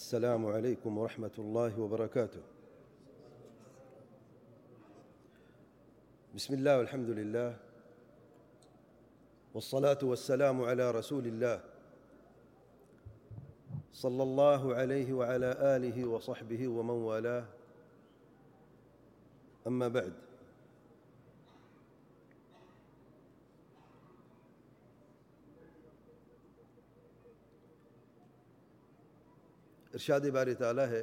السلام عليكم ورحمة الله وبركاته. بسم الله والحمد لله والصلاة والسلام على رسول الله صلى الله عليه وعلى آله وصحبه ومن والاه. أما بعد ارشاد بار تعالی ہے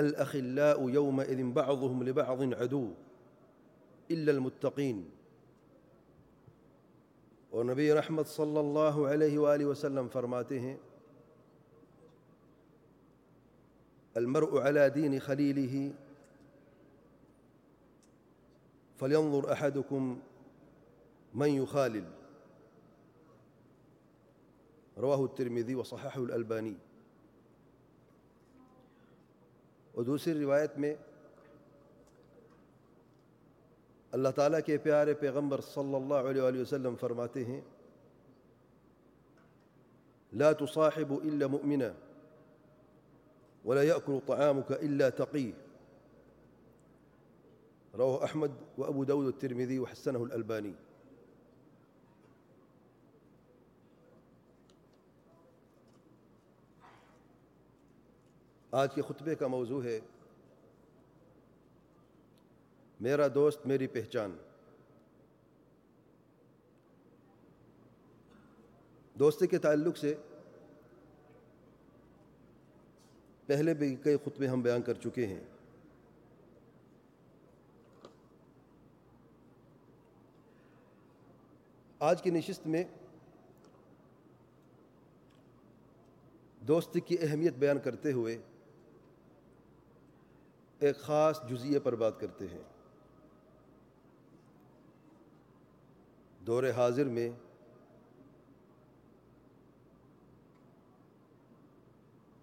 الاخلاء يومئذ بعضهم لبعض عدو الا المتقين. اور نبی رحمت صلی اللہ علیہ وآلہ وسلم فرماتے ہیں، المرء على دين خليله فلينظر أحدكم من يخالل رواه الترمذي وصححه الألباني اور دوسری روایت میں اللہ تعالیٰ کے پیارے پیغمبر صلی اللہ علیہ وآلہ وسلم فرماتے ہیں، لا تصاحب إلا مؤمنا ولا يأكل طعامك إلا تقي. رواه أحمد وأبو داود الترمذي وحسنه الألباني. آج کے خطبے کا موضوع ہے، میرا دوست، میری پہچان۔ دوستی کے تعلق سے پہلے بھی کئی خطبے ہم بیان کر چکے ہیں۔ آج کی نشست میں دوستی کی اہمیت بیان کرتے ہوئے ایک خاص جزیے پر بات کرتے ہیں۔ دور حاضر میں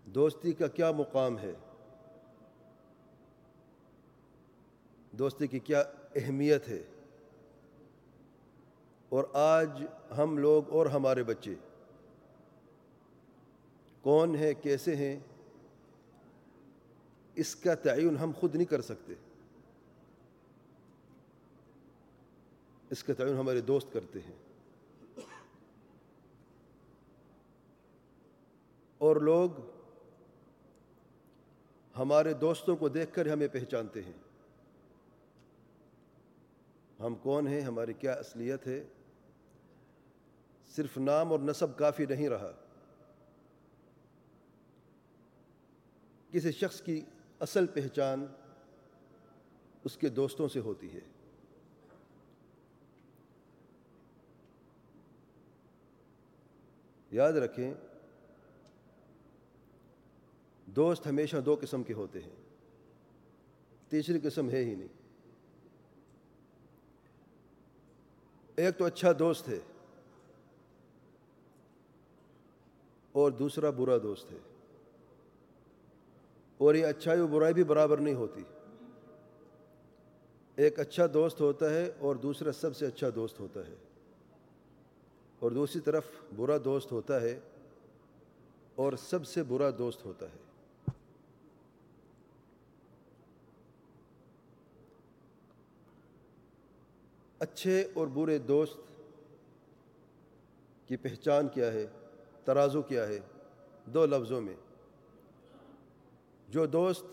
دوستی کا کیا مقام ہے؟ دوستی کی کیا اہمیت ہے؟ اور آج ہم لوگ اور ہمارے بچے کون ہیں، کیسے ہیں؟ اس کا تعین ہم خود نہیں کر سکتے۔ اس کا تعین ہمارے دوست کرتے ہیں۔ اور لوگ ہمارے دوستوں کو دیکھ کر ہمیں پہچانتے ہیں۔ ہم کون ہیں؟ ہماری کیا اصلیت ہے؟ صرف نام اور نصب کافی نہیں رہا۔ کسی شخص کی اصل پہچان اس کے دوستوں سے ہوتی ہے۔ یاد رکھیں، دوست ہمیشہ دو قسم کے ہوتے ہیں۔ تیسری قسم ہے ہی نہیں۔ ایک تو اچھا دوست ہے اور دوسرا برا دوست ہے۔ اور یہ اچھائی و برائی بھی برابر نہیں ہوتی۔ ایک اچھا دوست ہوتا ہے اور دوسرا سب سے اچھا دوست ہوتا ہے۔ اور دوسری طرف برا دوست ہوتا ہے اور سب سے برا دوست ہوتا ہے۔ اچھے اور برے دوست کی پہچان کیا ہے؟ ترازو کیا ہے؟ دو لفظوں میں۔ جو دوست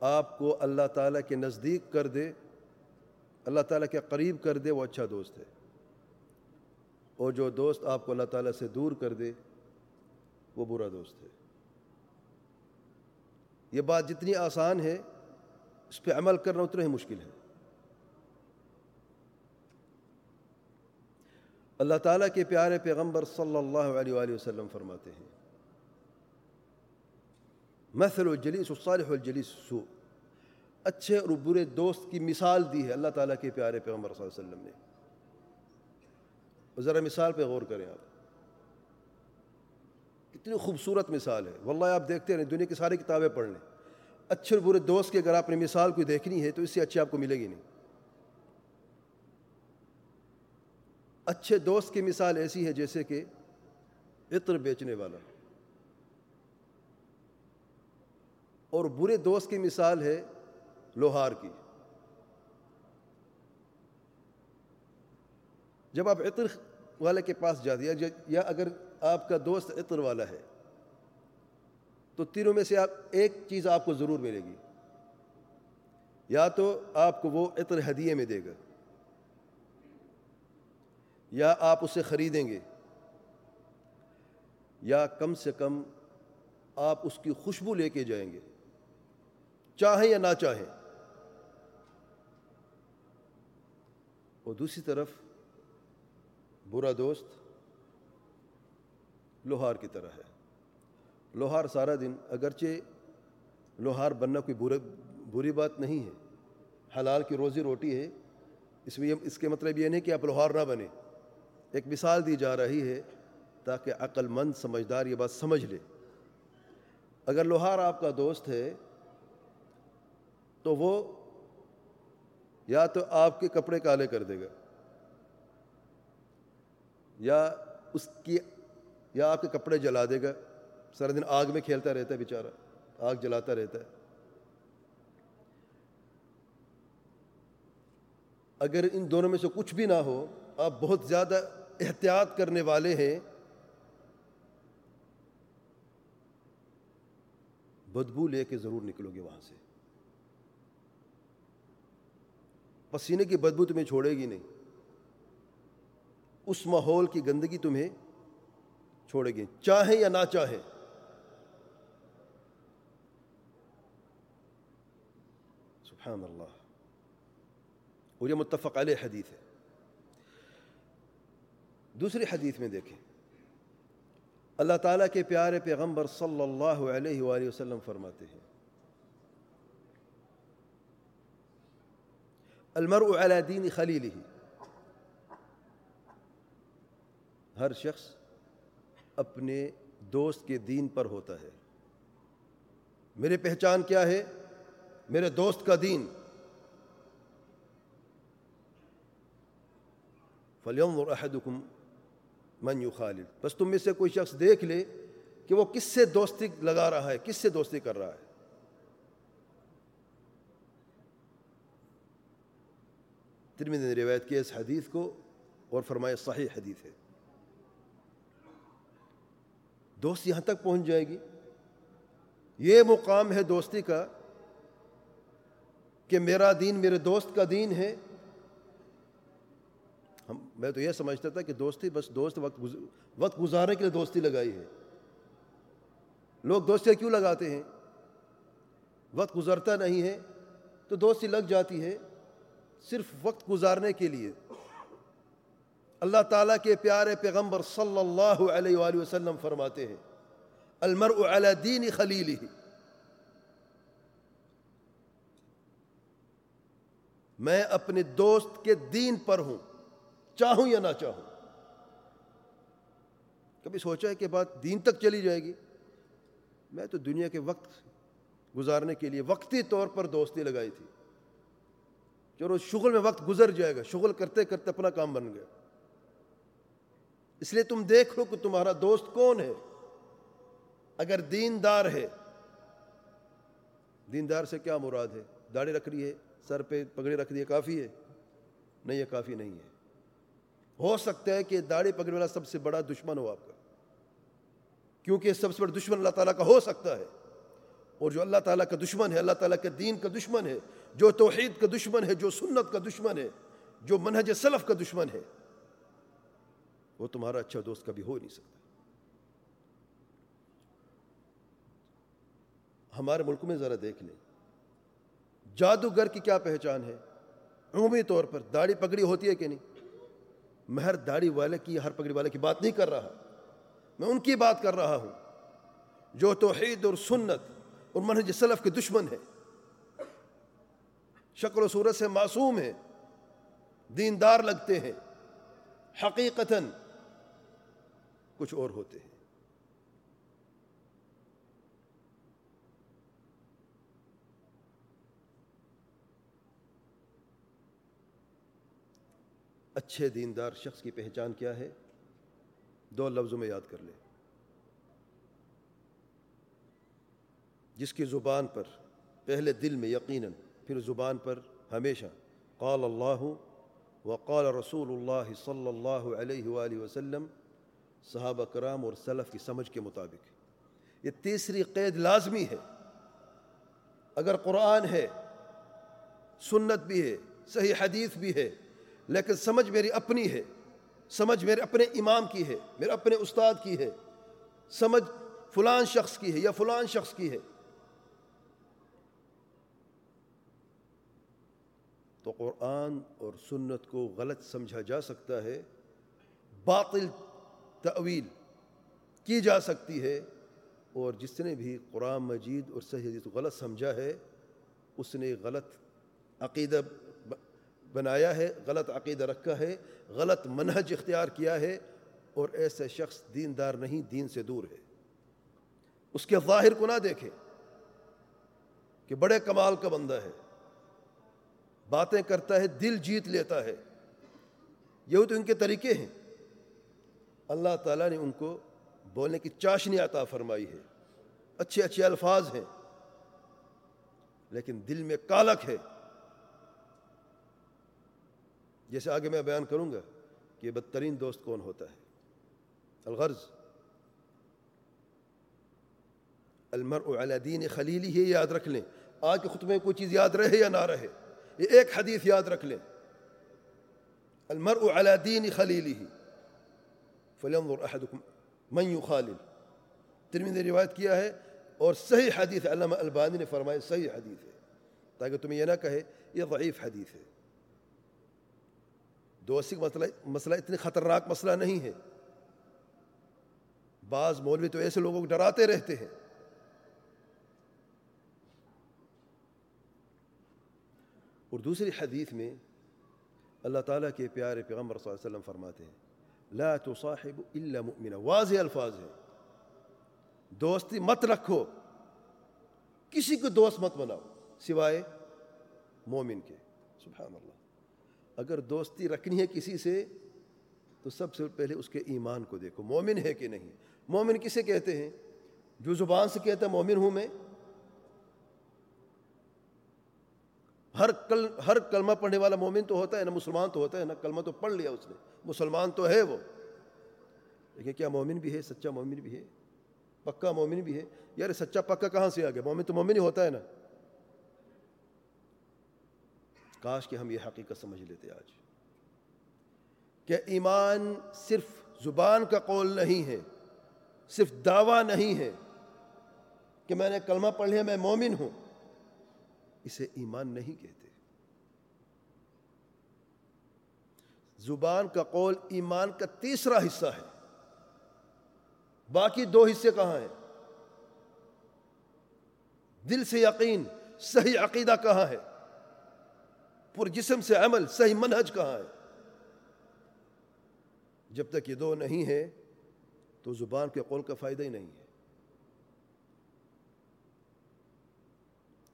آپ کو اللہ تعالیٰ کے نزدیک کر دے، اللہ تعالیٰ کے قریب کر دے، وہ اچھا دوست ہے۔ اور جو دوست آپ کو اللہ تعالیٰ سے دور کر دے، وہ برا دوست ہے۔ یہ بات جتنی آسان ہے، اس پہ عمل کرنا اتنا ہی مشکل ہے۔ اللہ تعالیٰ کے پیارے پیغمبر صلی اللہ علیہ وآلہ وسلم فرماتے ہیں مثل الجلیس الصالح والجلیس السوء. اچھے اور برے دوست کی مثال دی ہے اللہ تعالیٰ کے پیارے پیغمبر صلی اللہ علیہ وسلم نے۔ ذرا مثال پہ غور کریں آپ۔ کتنی خوبصورت مثال ہے۔ واللہ آپ دیکھتے رہیں، دنیا کی ساری کتابیں پڑھ لیں۔ اچھے اور برے دوست کی اگر آپ نے مثال کوئی دیکھنی ہے تو اس سے اچھی آپ کو ملے گی نہیں۔ اچھے دوست کی مثال ایسی ہے جیسے کہ عطر بیچنے والا۔ اور برے دوست کی مثال ہے لوہار کی۔ جب آپ عطر والے کے پاس جاتے ہیں، یا اگر آپ کا دوست عطر والا ہے، تو تینوں میں سے آپ ایک چیز آپ کو ضرور ملے گی۔ یا تو آپ کو وہ عطر ہدیے میں دے گا، یا آپ اسے خریدیں گے، یا کم سے کم آپ اس کی خوشبو لے کے جائیں گے۔ چاہیں یا نہ چاہیں۔ اور دوسری طرف برا دوست لوہار کی طرح ہے۔ لوہار سارا دن اگرچہ لوہار بننا کوئی بری بات نہیں ہے، حلال کی روزی روٹی ہے، اس میں اس کے مطلب یہ نہیں کہ آپ لوہار نہ بنے ایک مثال دی جا رہی ہے تاکہ عقل مند، سمجھدار یہ بات سمجھ لے۔ اگر لوہار آپ کا دوست ہے تو وہ یا تو آپ کے کپڑے کالے کر دے گا، یا اس کی، یا آپ کے کپڑے جلا دے گا۔ سارا دن آگ میں کھیلتا رہتا ہے بیچارہ، آگ جلاتا رہتا ہے۔ اگر ان دونوں میں سے کچھ بھی نہ ہو، آپ بہت زیادہ احتیاط کرنے والے ہیں۔ بدبو لے کے ضرور نکلو گے وہاں سے۔ پسینے کی بدبو تمہیں چھوڑے گی نہیں۔ اس ماحول کی گندگی تمہیں چھوڑے گی۔ چاہیں یا نہ چاہیں۔ سبحان اللہ۔ اور یہ متفق علیہ حدیث ہے۔ دوسری حدیث میں دیکھیں۔ اللہ تعالیٰ کے پیارے پیغمبر صلی اللہ علیہ وآلہ وسلم فرماتے ہیں۔ المرء على دین خلیل ہی ہر شخص اپنے دوست کے دین پر ہوتا ہے۔ میرے پہچان کیا ہے؟ میرے دوست کا دین۔ فلیوم احدکم من یخالف بس تم میں سے کوئی شخص دیکھ لے کہ وہ کس سے دوستی لگا رہا ہے، کس سے دوستی کر رہا ہے۔ ترمذی نے روایت کیا اس حدیث کو اور فرمایا صحیح حدیث ہے۔ دوست یہاں تک پہنچ جائے گی۔ یہ مقام ہے دوستی کا کہ میرا دین میرے دوست کا دین ہے۔ ہم میں تو یہ سمجھتا تھا کہ دوستی بس دوست وقت وقت گزارنے کے لیے دوستی لگائی ہے۔ لوگ دوستی کیوں لگاتے ہیں؟ وقت گزرتا نہیں ہے تو دوستی لگ جاتی ہے۔ صرف وقت گزارنے کے لیے۔ اللہ تعالیٰ کے پیارے پیغمبر صلی اللہ علیہ وآلہ وسلم فرماتے ہیں، المرء علی دین خلیلی میں اپنے دوست کے دین پر ہوں، چاہوں یا نہ چاہوں؟ کبھی سوچا ہے کہ بات دین تک چلی جائے گی؟ میں تو دنیا کے وقت گزارنے کے لیے وقتی طور پر دوستی لگائی تھی۔ چلو شغل میں وقت گزر جائے گا، شغل کرتے کرتے اپنا کام بن گیا۔ اس لیے تم دیکھ لو کہ تمہارا دوست کون ہے۔ اگر دیندار ہے، دیندار سے کیا مراد ہے؟ داڑھی رکھ رہی ہے، سر پہ پگڑی رکھ دی کافی ہے؟ نہیں، یہ کافی نہیں ہے۔ ہو سکتا ہے کہ داڑھی پگڑی والا سب سے بڑا دشمن ہو آپ کا۔ کیونکہ سب سے بڑا دشمن اللہ تعالیٰ کا ہو سکتا ہے۔ اور جو اللہ تعالیٰ کا دشمن ہے، اللہ تعالیٰ کے دین کا دشمن ہے جو توحید کا دشمن ہے، جو سنت کا دشمن ہے، جو منہج سلف کا دشمن ہے، وہ تمہارا اچھا دوست کبھی ہو نہیں سکتا۔ ہمارے ملک میں ذرا دیکھ لیں۔ جادوگر کی کیا پہچان ہے؟ عمومی طور پر داڑھی پگڑی ہوتی ہے کہ نہیں؟ میں ہر داڑھی والے کی، ہر پگڑی والے کی بات نہیں کر رہا۔ میں ان کی بات کر رہا ہوں۔ جو توحید اور سنت اور منہج سلف کے دشمن ہے شکل و صورت سے معصوم ہے دیندار لگتے ہیں، حقیقتاً کچھ اور ہوتے ہیں۔ اچھے دیندار شخص کی پہچان کیا ہے؟ دو لفظوں میں یاد کر لیں۔ جس کی زبان پر پہلے دل میں یقیناً پھر زبان پر ہمیشہ قال اللہ وقال رسول اللہ صلی اللہ علیہ وآلہ وسلم صحابہ کرام اور سلف کی سمجھ کے مطابق۔ یہ تیسری قید لازمی ہے۔ اگر قرآن ہے، سنت بھی ہے، صحیح حدیث بھی ہے، لیکن سمجھ میری اپنی ہے، سمجھ میرے اپنے امام کی ہے، میرے اپنے استاد کی ہے، سمجھ فلان شخص کی ہے یا فلان شخص کی ہے تو قرآن اور سنت کو غلط سمجھا جا سکتا ہے، باطل تعویل کی جا سکتی ہے اور جس نے بھی قرآن مجید اور صحیح حدیث کو غلط سمجھا ہے، اس نے غلط عقیدہ بنایا ہے، غلط عقیدہ رکھا ہے، غلط منہج اختیار کیا ہے اور ایسے شخص دیندار نہیں، دین سے دور ہے۔ اس کے ظاہر کو نہ دیکھے کہ بڑے کمال کا بندہ ہے۔ باتیں کرتا ہے، دل جیت لیتا ہے۔ یہ تو ان کے طریقے ہیں۔ اللہ تعالیٰ نے ان کو بولنے کی چاشنی عطا فرمائی ہے۔ اچھے اچھے الفاظ ہیں۔ لیکن دل میں کالک ہے۔ جیسے آگے میں بیان کروں گا کہ بدترین دوست کون ہوتا ہے۔ الغرض۔ المرء علی دین خلیلی ہی یاد رکھ لیں۔ آج کے خطبے میں کوئی چیز یاد رہے یا نہ رہے؟ یہ ایک حدیث یاد رکھ لیں۔ المرء علی دین خلیلی ہی فلینظر احدکم من یخالل ترمین نے روایت کیا ہے اور صحیح حدیث علامہ البانی نے فرمایا صحیح حدیث ہے۔ تاکہ تمہیں یہ نہ کہے یہ ضعیف حدیث ہے۔ دوستی کا مسئلہ مسئلہ اتنی خطرناک مسئلہ نہیں ہے۔ بعض مولوی تو ایسے لوگوں کو ڈراتے رہتے ہیں۔ اور دوسری حدیث میں اللہ تعالیٰ کے پیارے پیغمبر صلی اللہ علیہ وسلم فرماتے ہیں، لا تصاحب الا مؤمنا واضح الفاظ ہے دوستی مت رکھو، کسی کو دوست مت بناؤ، سوائے مومن کے۔ سبحان اللہ۔ اگر دوستی رکھنی ہے کسی سے، تو سب سے پہلے اس کے ایمان کو دیکھو، مومن ہے کہ نہیں۔ مومن کسے کہتے ہیں؟ جو زبان سے کہتا ہے، مومن ہوں میں۔ ہر کل، ہر کلمہ پڑھنے والا مومن تو ہوتا ہے نا مسلمان تو ہوتا ہے نا کلمہ تو پڑھ لیا اس نے۔ مسلمان تو ہے وہ۔ لیکن کیا مومن بھی ہے؟ سچا مومن بھی ہے۔ پکا مومن بھی ہے۔ یار، سچا پکا کہاں سے آ گیا؟ مومن تو مومن ہی ہوتا ہے نا۔ کاش کہ ہم یہ حقیقت سمجھ لیتے آج۔ کہ ایمان صرف زبان کا قول نہیں ہے، صرف دعویٰ نہیں ہے کہ میں نے کلمہ پڑھ لیا، میں مومن ہوں۔ اسے ایمان نہیں کہتے۔ زبان کا قول ایمان کا تیسرا حصہ ہے۔ باقی دو حصے کہاں ہیں؟ دل سے یقین، صحیح عقیدہ کہاں ہے؟ پر جسم سے عمل، صحیح منہج کہاں ہے؟ جب تک یہ دو نہیں ہے تو زبان کے قول کا فائدہ ہی نہیں ہے۔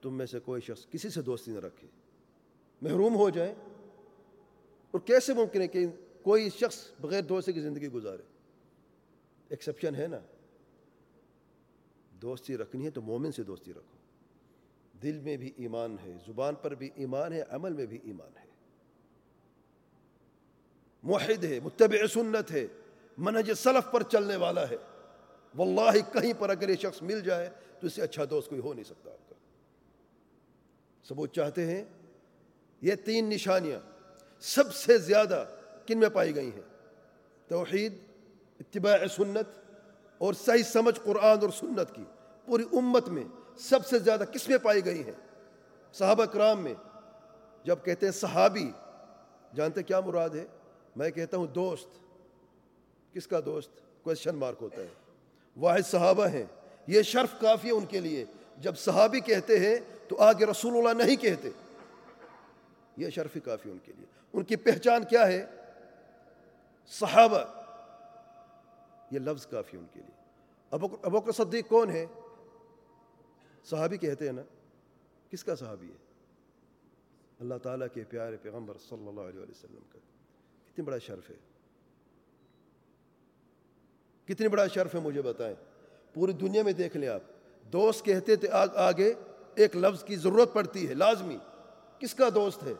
تم میں سے کوئی شخص کسی سے دوستی نہ رکھے۔ محروم ہو جائے اور کیسے ممکن ہے کہ کوئی شخص بغیر دوستی کی زندگی گزارے؟ ایکسپشن ہے نا۔ دوستی رکھنی ہے تو مومن سے دوستی رکھو۔ دل میں بھی ایمان ہے، زبان پر بھی ایمان ہے، عمل میں بھی ایمان ہے۔ موحد ہے، متبع سنت ہے، منہج سلف پر چلنے والا ہے۔ واللہ کہیں پر اگر یہ شخص مل جائے تو اس سے اچھا دوست کوئی ہو نہیں سکتا۔ آپ کا ثبوت چاہتے ہیں، یہ تین نشانیاں سب سے زیادہ کن میں پائی گئی ہیں؟ توحید، اتباع سنت اور صحیح سمجھ قرآن اور سنت کی۔ پوری امت میں سب سے زیادہ کس میں پائی گئی ہیں؟ صحابہ کرام میں۔ جب کہتے ہیں صحابی، جانتے کیا مراد ہے؟ میں کہتا ہوں دوست۔ کس کا دوست؟ کوشچن مارک ہوتا ہے۔ واحد صحابہ ہیں۔ یہ شرف کافی ہے ان کے لیے۔ جب صحابی کہتے ہیں تو آگے رسول اللہ نہیں کہتے۔ یہ شرف کافی ان کے لیے۔ ان کی پہچان کیا ہے؟ صحابہ۔ یہ لفظ کافی ان کے لیے۔ ابو صدیق کون ہے؟ صحابی کہتے ہیں نا۔ کس کا صحابی ہے؟ اللہ تعالیٰ کے پیارے پیغمبر صلی اللہ علیہ وسلم کا۔ کتنی بڑا شرف ہے۔ کتنی بڑا شرف ہے مجھے بتائیں۔ پوری دنیا میں دیکھ لیں آپ۔ دوست کہتے تھے آگے۔ ایک لفظ کی ضرورت پڑتی ہے، لازمی۔ کس کا دوست ہے؟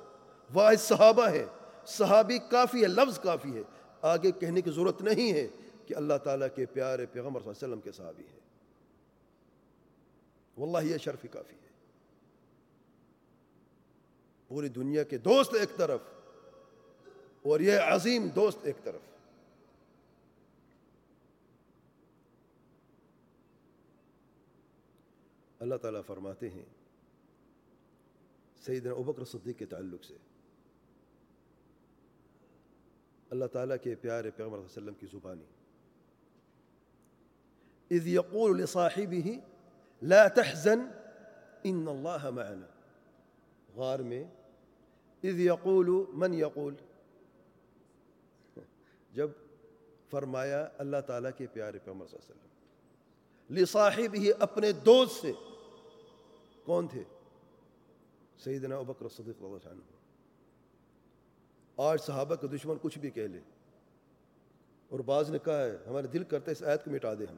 واحد صحابہ ہے۔ صحابی کافی ہے، لفظ کافی ہے۔ آگے کہنے کی ضرورت نہیں ہے کہ اللہ تعالیٰ کے پیارے پیغمبر صلی اللہ علیہ وسلم کے صحابی ہے واللہ یہ شرف کافی ہے۔ پوری دنیا کے دوست ایک طرف اور یہ عظیم دوست ایک طرف۔ اللہ تعالیٰ فرماتے ہیں سیدنا ابکر صدیق کے تعلق سے۔ اللہ تعالیٰ کے پیارے پیغمبر صلی اللہ علیہ وسلم کی زبانی۔ اذ يقول لصاحبه لا تحزن، ان اللہ معنا۔ غار میں، اذ يقول من يقول جب فرمایا اللہ تعالیٰ کے پیارے پیغمبر صلی اللہ علیہ وسلم۔ لصاحبه اپنے دوست سے۔ کون تھے؟ سیدنا ابکر صدیق اللہ عنہ۔ آج صحابہ کا دشمن کچھ بھی کہہ لے۔ اور بعض نے کہا ہے، ہمارے دل کرتے اس آیت کو مٹا دے ہم۔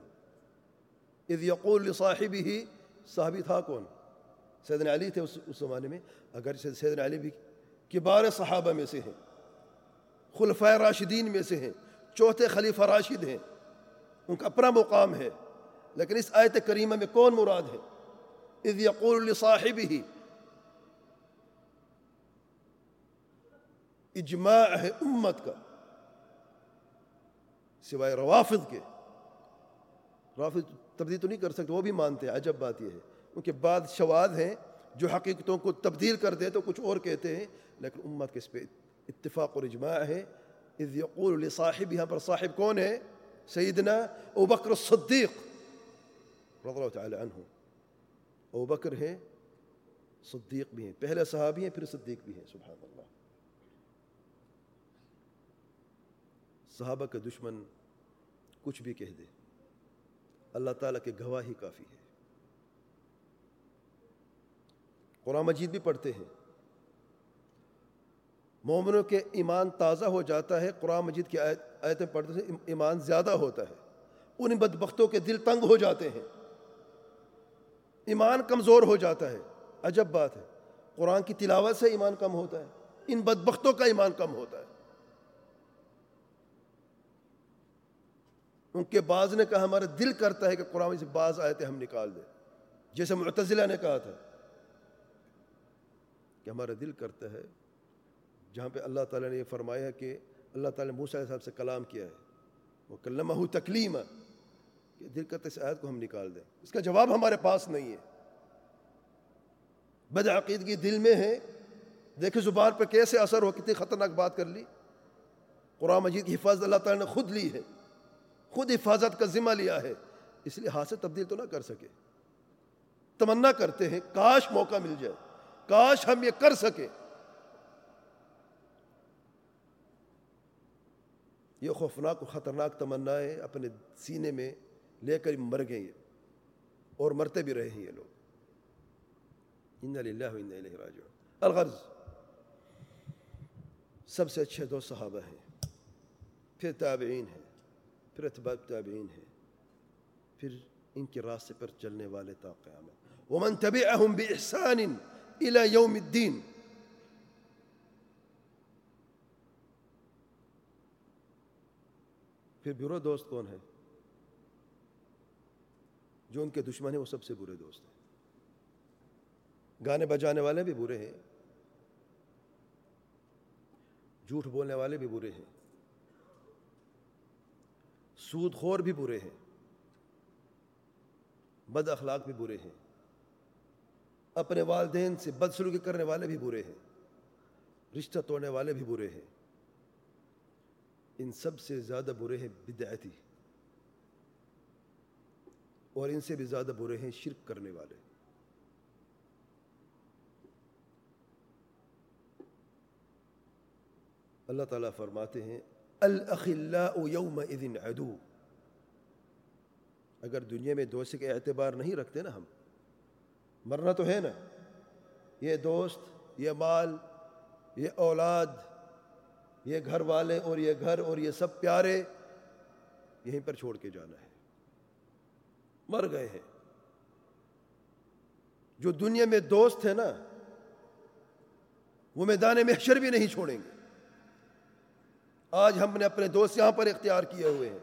اذ یقول لصاحبی ہی صحابی تھا کون؟ سیدنا علی تھے اس زمانے میں۔ اگر سیدنا علی بھی کبار صحابہ میں سے ہیں خلفۂ راشدین میں سے ہیں، چوتھے خلیفہ راشد ہیں۔ ان کا اپنا مقام ہے۔ لیکن اس آیت کریمہ میں کون مراد ہے؟ اذ یقول لصاحبه اجماع ہے امت کا سوائے روافظ کے۔ روافظ تبدیل تو نہیں کر سکتے، وہ بھی مانتے ہیں، عجب بات یہ ہے۔ ان کے بعد شواز ہیں جو حقیقتوں کو تبدیل کر دے تو کچھ اور کہتے ہیں، لیکن امت کے اس پہ اتفاق اور اجماع ہے۔ اذ یقول لصاحب یہاں پر صاحب کون ہے؟ سیدنا ابو بکر الصدیق رضی اللہ تعالی عنہ۔ ابو بکر ہیں، صدیق بھی ہیں۔ پہلے صحابی ہیں، پھر صدیق بھی ہیں، سبحان اللہ۔ صحابہ کا دشمن کچھ بھی کہہ دے۔ اللہ تعالیٰ کے گواہی کافی ہے قرآن مجید بھی پڑھتے ہیں۔ مومنوں کے ایمان تازہ ہو جاتا ہے، قرآن مجید کی آیتیں پڑھتے ہیں، ایمان زیادہ ہوتا ہے۔ ان بدبختوں کے دل تنگ ہو جاتے ہیں۔ ایمان کمزور ہو جاتا ہے۔ عجب بات ہے۔ قرآن کی تلاوت سے ایمان کم ہوتا ہے۔ ان بدبختوں کا ایمان کم ہوتا ہے۔ ان کے بعض نے کہا، ہمارا دل کرتا ہے کہ قرآن سے بعض آئے تھے ہم نکال دیں۔ جیسے معتزلہ نے کہا تھا کہ ہمارا دل کرتا ہے، جہاں پہ اللہ تعالیٰ نے یہ فرمایا کہ اللہ تعالیٰ نے موسیٰ صاحب سے کلام کیا ہے۔ وہ کلمہ تکلیم ہے کہ دل اس آیت کو ہم نکال دیں۔ اس کا جواب ہمارے پاس نہیں ہے۔ بد عقیدگی دل میں ہے۔ دیکھیں زبان پہ کیسے اثر ہو کتنی خطرناک بات کر لی۔ قرآن مجید کی حفاظت اللہ تعالیٰ نے خود لی ہے۔ خود حفاظت کا ذمہ لیا ہے۔ اس لیے ہاتھ سے تبدیل تو نہ کر سکے۔ تمنا کرتے ہیں، کاش موقع مل جائے۔ کاش ہم یہ کر سکے۔ یہ خوفناک و خطرناک تمنائیں اپنے سینے میں لے کر مر گئے یہ اور مرتے بھی رہے ہیں یہ لوگ۔ ان للہ و الیہ راجعون۔ الغرض سب سے اچھے دو صحابہ ہیں۔ پھر تابعین ہیں، پھر اتباع تابعین ہیں، پھر ان کے راستے پر چلنے والے تا قیامت۔ ومن تبعهم بإحسان الى يوم الدین پھر برو دوست کون ہے؟ جو ان کے دشمن ہیں وہ سب سے برے دوست ہیں۔ گانے بجانے والے بھی برے ہیں۔ جھوٹ بولنے والے بھی برے ہیں۔ سود خور بھی برے ہیں۔ بد اخلاق بھی برے ہیں۔ اپنے والدین سے بدسلوکی کرنے والے بھی برے ہیں۔ رشتہ توڑنے والے بھی برے ہیں۔ ان سب سے زیادہ برے ہیں بدعتی۔ اور ان سے بھی زیادہ برے ہیں شرک کرنے والے۔ اللہ تعالیٰ فرماتے ہیں الاخلاء یومئذ عدو۔ اگر دنیا میں دوست کے اعتبار نہیں رکھتے نا ہم، مرنا تو ہے نا۔ یہ دوست، یہ مال، یہ اولاد، یہ گھر والے اور یہ گھر اور یہ سب پیارے، یہیں پر چھوڑ کے جانا ہے۔ مر گئے ہیں۔ جو دنیا میں دوست ہے نا، وہ میدان محشر بھی نہیں چھوڑیں گے۔ آج ہم نے اپنے دوست یہاں پر اختیار کیے ہوئے ہیں۔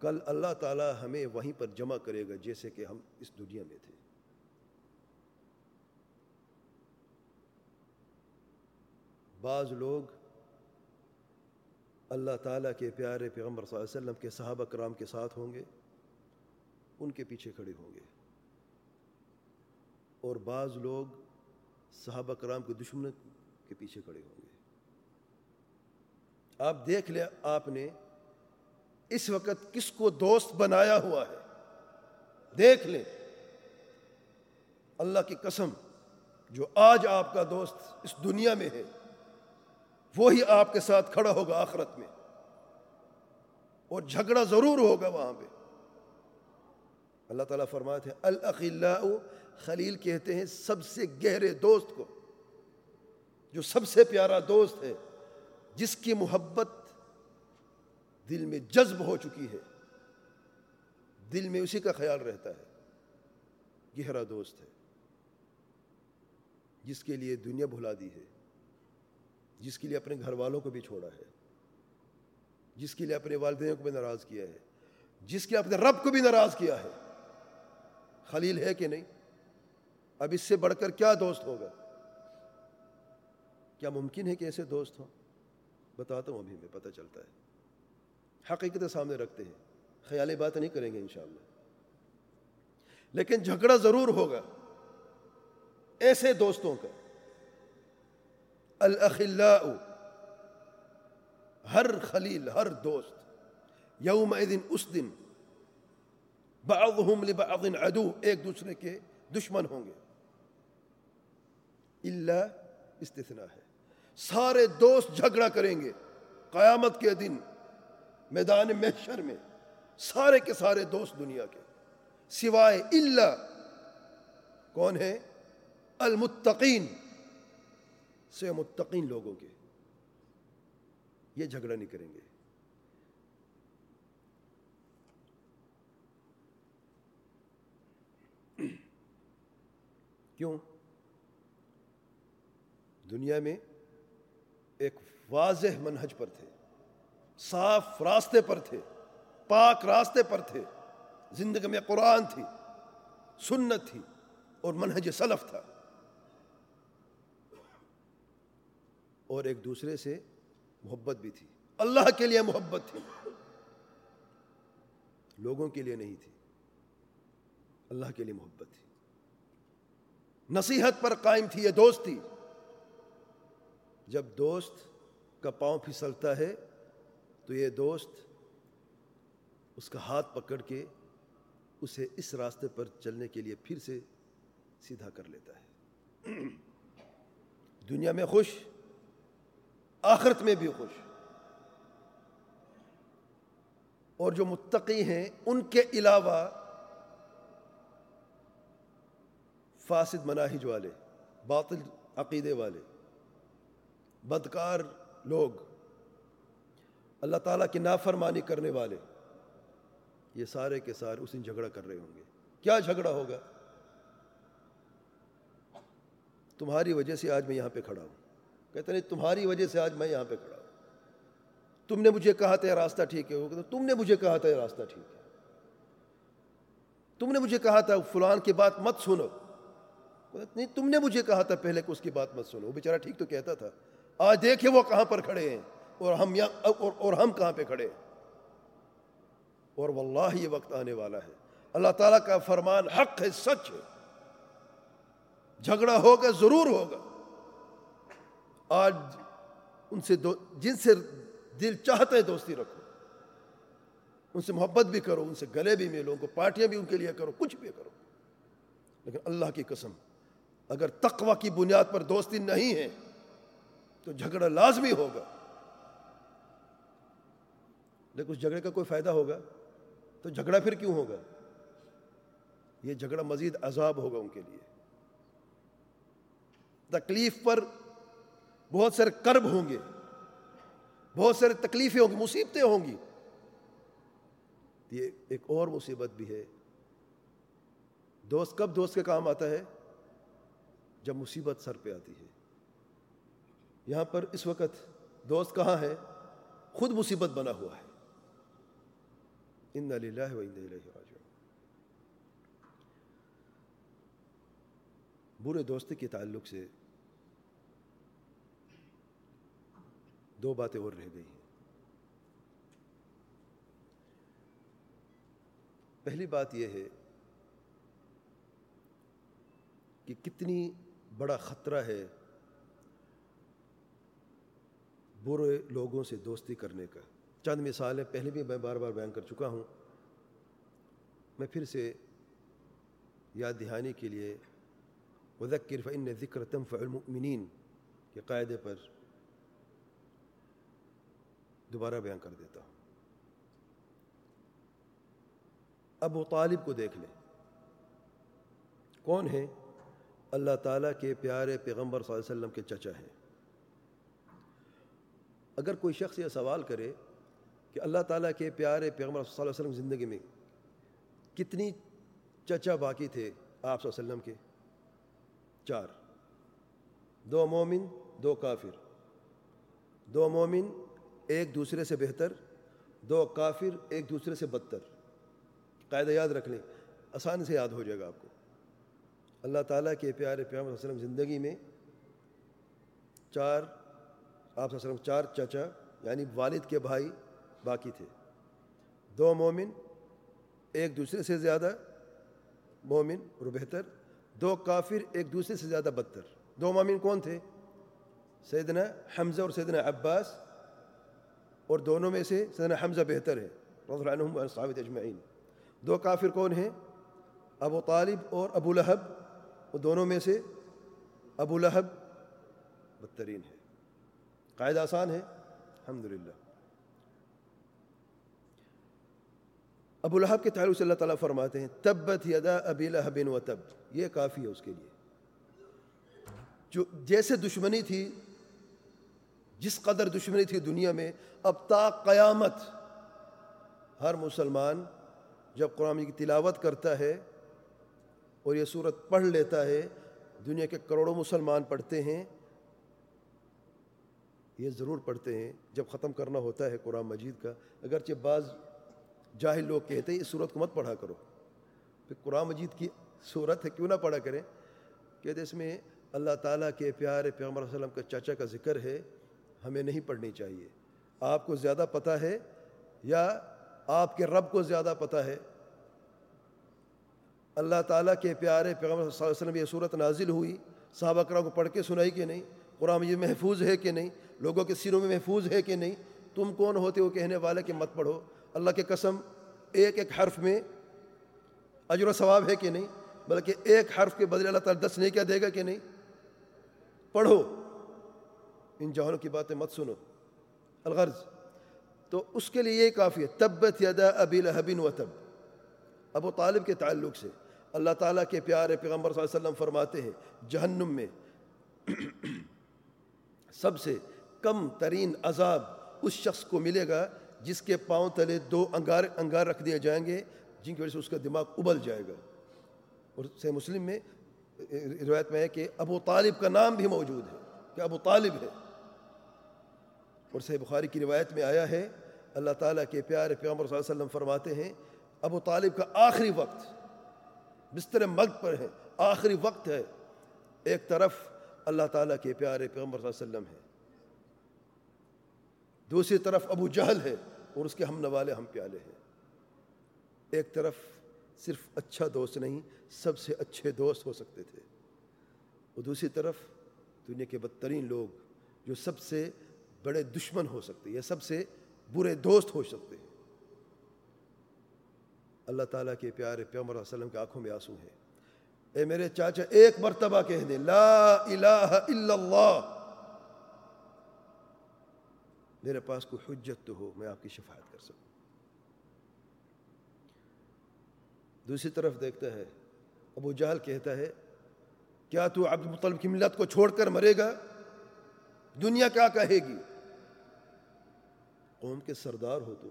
کل اللہ تعالی ہمیں وہیں پر جمع کرے گا، جیسے کہ ہم اس دنیا میں تھے۔ بعض لوگ اللہ تعالیٰ کے پیارے پیغمبر صلی اللہ علیہ وسلم کے صحابہ کرام کے ساتھ ہوں گے۔ ان کے پیچھے کھڑے ہوں گے۔ اور بعض لوگ صحابہ کرام کے دشمن کے پیچھے کھڑے ہوں گے۔ آپ دیکھ لیں آپ نے اس وقت کس کو دوست بنایا ہوا ہے۔ دیکھ لیں۔ اللہ کی قسم، جو آج آپ کا دوست اس دنیا میں ہے، وہی آپ کے ساتھ کھڑا ہوگا آخرت میں۔ اور جھگڑا ضرور ہوگا وہاں پہ۔ اللہ تعالیٰ فرماتے ہیں الخلا خلیل کہتے ہیں سب سے گہرے دوست کو، جو سب سے پیارا دوست ہے، جس کی محبت دل میں جذب ہو چکی ہے، دل میں اسی کا خیال رہتا ہے، گہرا دوست ہے، جس کے لیے دنیا بھلا دی ہے، جس کے لیے اپنے گھر والوں کو بھی چھوڑا ہے، جس کے لیے اپنے والدین کو بھی ناراض کیا ہے، جس کے اپنے رب کو بھی ناراض کیا ہے۔ خلیل ہے کہ نہیں؟ اب اس سے بڑھ کر کیا دوست ہوگا؟ کیا ممکن ہے کہ ایسے دوست ہوں؟ بتاتا ہوں ابھی، میں پتہ چلتا ہے۔ حقیقت سامنے رکھتے ہیں۔ خیالی بات نہیں کریں گے انشاءاللہ۔ لیکن جھگڑا ضرور ہوگا۔ ایسے دوستوں کا۔ الاخلاء ہر خلیل، ہر دوست یوم اس دن بعضهم لبعض عدو، ایک دوسرے کے دشمن ہوں گے۔ اللہ استثناء ہے۔ سارے دوست جھگڑا کریں گے۔ قیامت کے دن، میدان محشر میں، سارے کے سارے دوست دنیا کے۔ سوائے اللہ کون ہے؟ المتقین۔ سے متقین لوگوں کے۔ یہ جھگڑا نہیں کریں گے۔ کیوں؟ دنیا میں ایک واضح منہج پر تھے، صاف راستے پر تھے، پاک راستے پر تھے۔ زندگی میں قرآن تھی، سنت تھی اور منہج سلف تھا۔ اور ایک دوسرے سے محبت بھی تھی۔ اللہ کے لیے محبت تھی۔ لوگوں کے لیے نہیں تھی۔ اللہ کے لیے محبت تھی۔ نصیحت پر قائم تھی، یہ دوستی جب دوست کا پاؤں پھسلتا ہے، تو یہ دوست اس کا ہاتھ پکڑ کے اسے اس راستے پر چلنے کے لیے پھر سے سیدھا کر لیتا ہے۔ دنیا میں خوش، آخرت میں بھی خوش۔ اور جو متقی ہیں، ان کے علاوہ فاسد مناہج والے، باطل عقیدے والے، بدکار لوگ، اللہ تعالیٰ کی نافرمانی کرنے والے، یہ سارے کے سارے اس دن جھگڑا کر رہے ہوں گے۔ کیا جھگڑا ہوگا؟ تمہاری وجہ سے آج میں یہاں پہ کھڑا ہوں۔ کہتے نہیں، تمہاری وجہ سے آج میں یہاں پہ کھڑا ہوں۔ تم نے مجھے کہا تھا یہ راستہ ٹھیک ہے تم نے مجھے کہا تھا یہ راستہ ٹھیک ہے۔ تم نے مجھے کہا تھا، فلان کی بات مت سنو۔ نہیں، تم نے مجھے کہا تھا پہلے کہ اس کی بات مت سنو۔ وہ بیچارہ ٹھیک تو کہتا تھا۔ آج دیکھے وہ کہاں پر کھڑے ہیں۔ اور ہم اور ہم کہاں پہ کھڑے ہیں۔ اور واللہ یہ وقت آنے والا ہے۔ اللہ تعالیٰ کا فرمان حق ہے، سچ ہے۔ جھگڑا ہوگا، ضرور ہوگا۔ آج ان سے دو، جن سے دل چاہتے ہیں دوستی رکھو۔ ان سے محبت بھی کرو، ان سے گلے بھی ملو ان کو، پارٹیاں بھی ان کے لیے کرو، کچھ بھی کرو۔ لیکن اللہ کی قسم اگر تقوی کی بنیاد پر دوستی نہیں ہے، تو جھگڑا لازمی ہوگا۔ لیکن اس جھگڑے کا کوئی فائدہ ہوگا؟ تو جھگڑا پھر کیوں ہوگا؟ یہ جھگڑا مزید عذاب ہوگا ان کے لیے۔ تکلیف پر بہت سارے کرب ہوں گے۔ بہت سارے تکلیفیں ہوں گی، مصیبتیں ہوں گی۔ یہ ایک اور مصیبت بھی ہے۔ دوست، کب دوست کے کام آتا ہے؟ جب مصیبت سر پہ آتی ہے۔ یہاں پر اس وقت دوست کہاں ہے؟ خود مصیبت بنا ہوا ہے۔ ان للہ و ان راجعون۔ برے دوستی کے تعلق سے دو باتیں اور رہ گئی ہیں۔ پہلی بات یہ ہے کہ کتنی بڑا خطرہ ہے برے لوگوں سے دوستی کرنے کا۔ چند مثالیں، پہلے بھی میں بار بار بیان کر چکا ہوں۔ میں پھر سے یاد دہانی کے لیے، وذکر فإن ذکر تنفع المؤمنین کے قاعدے پر دوبارہ بیان کر دیتا ہوں۔ ابو طالب کو دیکھ لیں۔ کون ہیں؟ اللہ تعالیٰ کے پیارے پیغمبر صلی اللہ علیہ وسلم کے چچا ہیں۔ اگر کوئی شخص یہ سوال کرے کہ اللہ تعالیٰ کے پیارے پیغمبر صلی اللہ علیہ وسلم زندگی میں کتنی چچا باقی تھے آپ صلی اللہ علیہ وسلم کے؟ چار۔ دو مومن، دو کافر۔ دو مومن، ایک دوسرے سے بہتر۔ دو کافر، ایک دوسرے سے بدتر۔ قاعدہ یاد رکھ لیں، آسانی سے یاد ہو جائے گا آپ کو۔ اللہ تعالیٰ کے پیارے پیغمبر صلی اللہ علیہ وسلم زندگی میں چار، آپ وسلم چار چچا یعنی والد کے بھائی باقی تھے۔ دو مومن، ایک دوسرے سے زیادہ مومن اور بہتر، دو کافر، ایک دوسرے سے زیادہ بدتر۔ دو مومن کون تھے؟ سیدنا حمزہ اور سیدنا عباس۔ اور دونوں میں سے سیدنا حمزہ بہتر ہے، رضی اللہ عنہم صحابت اجمعین۔ دو کافر کون ہیں؟ ابو طالب اور ابو لہب۔ وہ دونوں میں سے ابو لہب بدترین ہے۔ قاعدہ آسان ہے۔ الحمدللہ۔ ابو لہب کے تعلق سے اللہ تعالیٰ فرماتے ہیں، تبت یدا ابی لہب و تب۔ یہ کافی ہے اس کے لیے۔ جو جیسے دشمنی تھی، جس قدر دشمنی تھی دنیا میں، اب تا قیامت ہر مسلمان جب قرآن کی تلاوت کرتا ہے اور یہ صورت پڑھ لیتا ہے، دنیا کے کروڑوں مسلمان پڑھتے ہیں۔ یہ ضرور پڑھتے ہیں، جب ختم کرنا ہوتا ہے قرآن مجید کا۔ اگرچہ بعض جاہل لوگ کہتے ہیں، اس صورت کو مت پڑھا کرو۔ پھر قرآن مجید کی صورت ہے، کیوں نہ پڑھا کریں؟ کہتے اس میں، اللہ تعالیٰ کے پیارے پیغمبر صلی اللہ علیہ وسلم کا چاچا کا ذکر ہے، ہمیں نہیں پڑھنی چاہیے۔ آپ کو زیادہ پتہ ہے یا آپ کے رب کو زیادہ پتہ ہے؟ اللہ تعالیٰ کے پیارے پیغمبر صلی اللہ علیہ وسلم، یہ صورت نازل ہوئی۔ صحابہ کرام کو پڑھ کے سنائی کہ نہیں؟ قرآن مجید محفوظ ہے کہ نہیں؟ لوگوں کے سروں میں محفوظ ہے کہ نہیں؟ تم کون ہوتے ہو کہنے والے کہ مت پڑھو؟ اللہ کے قسم، ایک ایک حرف میں اجر و ثواب ہے کہ نہیں؟ بلکہ ایک حرف کے بدلے اللہ تعالیٰ دس نہیں کیا دے گا کہ نہیں؟ پڑھو۔ ان جہانوں کی باتیں مت سنو۔ الغرض تو اس کے لیے یہ کافی ہے۔ تبت یدا ابی لہبن و تب۔ ابو طالب کے تعلق سے۔ اللہ تعالیٰ کے پیارے پیغمبر صلی اللہ علیہ وسلم فرماتے ہیں، جہنم میں سب سے کم ترین عذاب اس شخص کو ملے گا جس کے پاؤں تلے دو انگار انگار رکھ دیے جائیں گے، جن کی وجہ سے اس کا دماغ ابل جائے گا۔ اور سے مسلم میں روایت میں ہے کہ ابو طالب کا نام بھی موجود ہے، کہ ابو طالب ہے۔ اور صحیح بخاری کی روایت میں آیا ہے، اللہ تعالیٰ کے پیارے پیغمبر صلی اللہ علیہ وسلم فرماتے ہیں ابو طالب کا آخری وقت۔ بستر مغد پر ہے، آخری وقت ہے۔ ایک طرف اللہ تعالیٰ کے پیارے پیغمبر صلی اللہ علیہ وسلم ہے۔ دوسری طرف ابو جہل ہے اور اس کے ہم نوالے ہم پیالے ہیں۔ ایک طرف صرف اچھا دوست نہیں، سب سے اچھے دوست ہو سکتے تھے۔ اور دوسری طرف دنیا کے بدترین لوگ جو سب سے بڑے دشمن ہو سکتے یا سب سے برے دوست ہو سکتے۔ اللہ تعالیٰ کے پیارے پیغمبر علیہ وسلم کے آنکھوں میں آنسو ہیں۔ اے میرے چاچا، ایک مرتبہ کہہ دیں لا الہ الا اللہ۔ میرے پاس کوئی حجت تو ہو، میں آپ کی شفاعت کر سکوں۔ دوسری طرف دیکھتا ہے، ابو جہل کہتا ہے، کیا تو عبد مطلب کی ملت کو چھوڑ کر مرے گا؟ دنیا کیا کہے گی؟ قوم کے سردار ہو تم،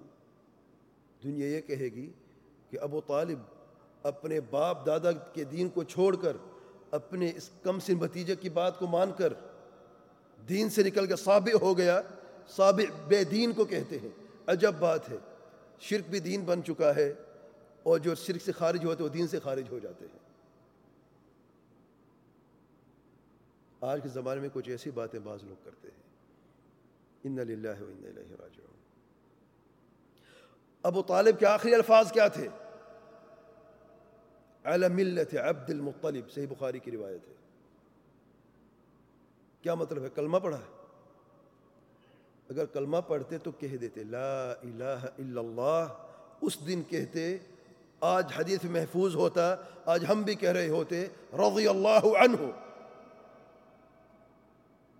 دنیا یہ کہے گی کہ ابو طالب اپنے باپ دادا کے دین کو چھوڑ کر اپنے اس کم سن بھتیجے کی بات کو مان کر دین سے نکل کے صابع ہو گیا صابع بے دین کو کہتے ہیں۔ عجب بات ہے۔ شرک بھی دین بن چکا ہے اور جو شرک سے خارج ہوتے وہ دین سے خارج ہو جاتے ہیں۔ آج کے زمانے میں کچھ ایسی باتیں بعض لوگ کرتے ہیں۔ ان للہ و ان راجعون۔ ابو طالب کے آخری الفاظ کیا تھے؟ ملت عبد المطلب، صحیح بخاری کی روایت ہے۔ کیا مطلب ہے؟ کلمہ پڑھا ہے؟ اگر کلمہ پڑھتے تو کہہ دیتے، لا الہ الا اللہ، اس دن کہتے، آج حدیث محفوظ ہوتا، آج ہم بھی کہہ رہے ہوتے، رضی اللہ عنہ۔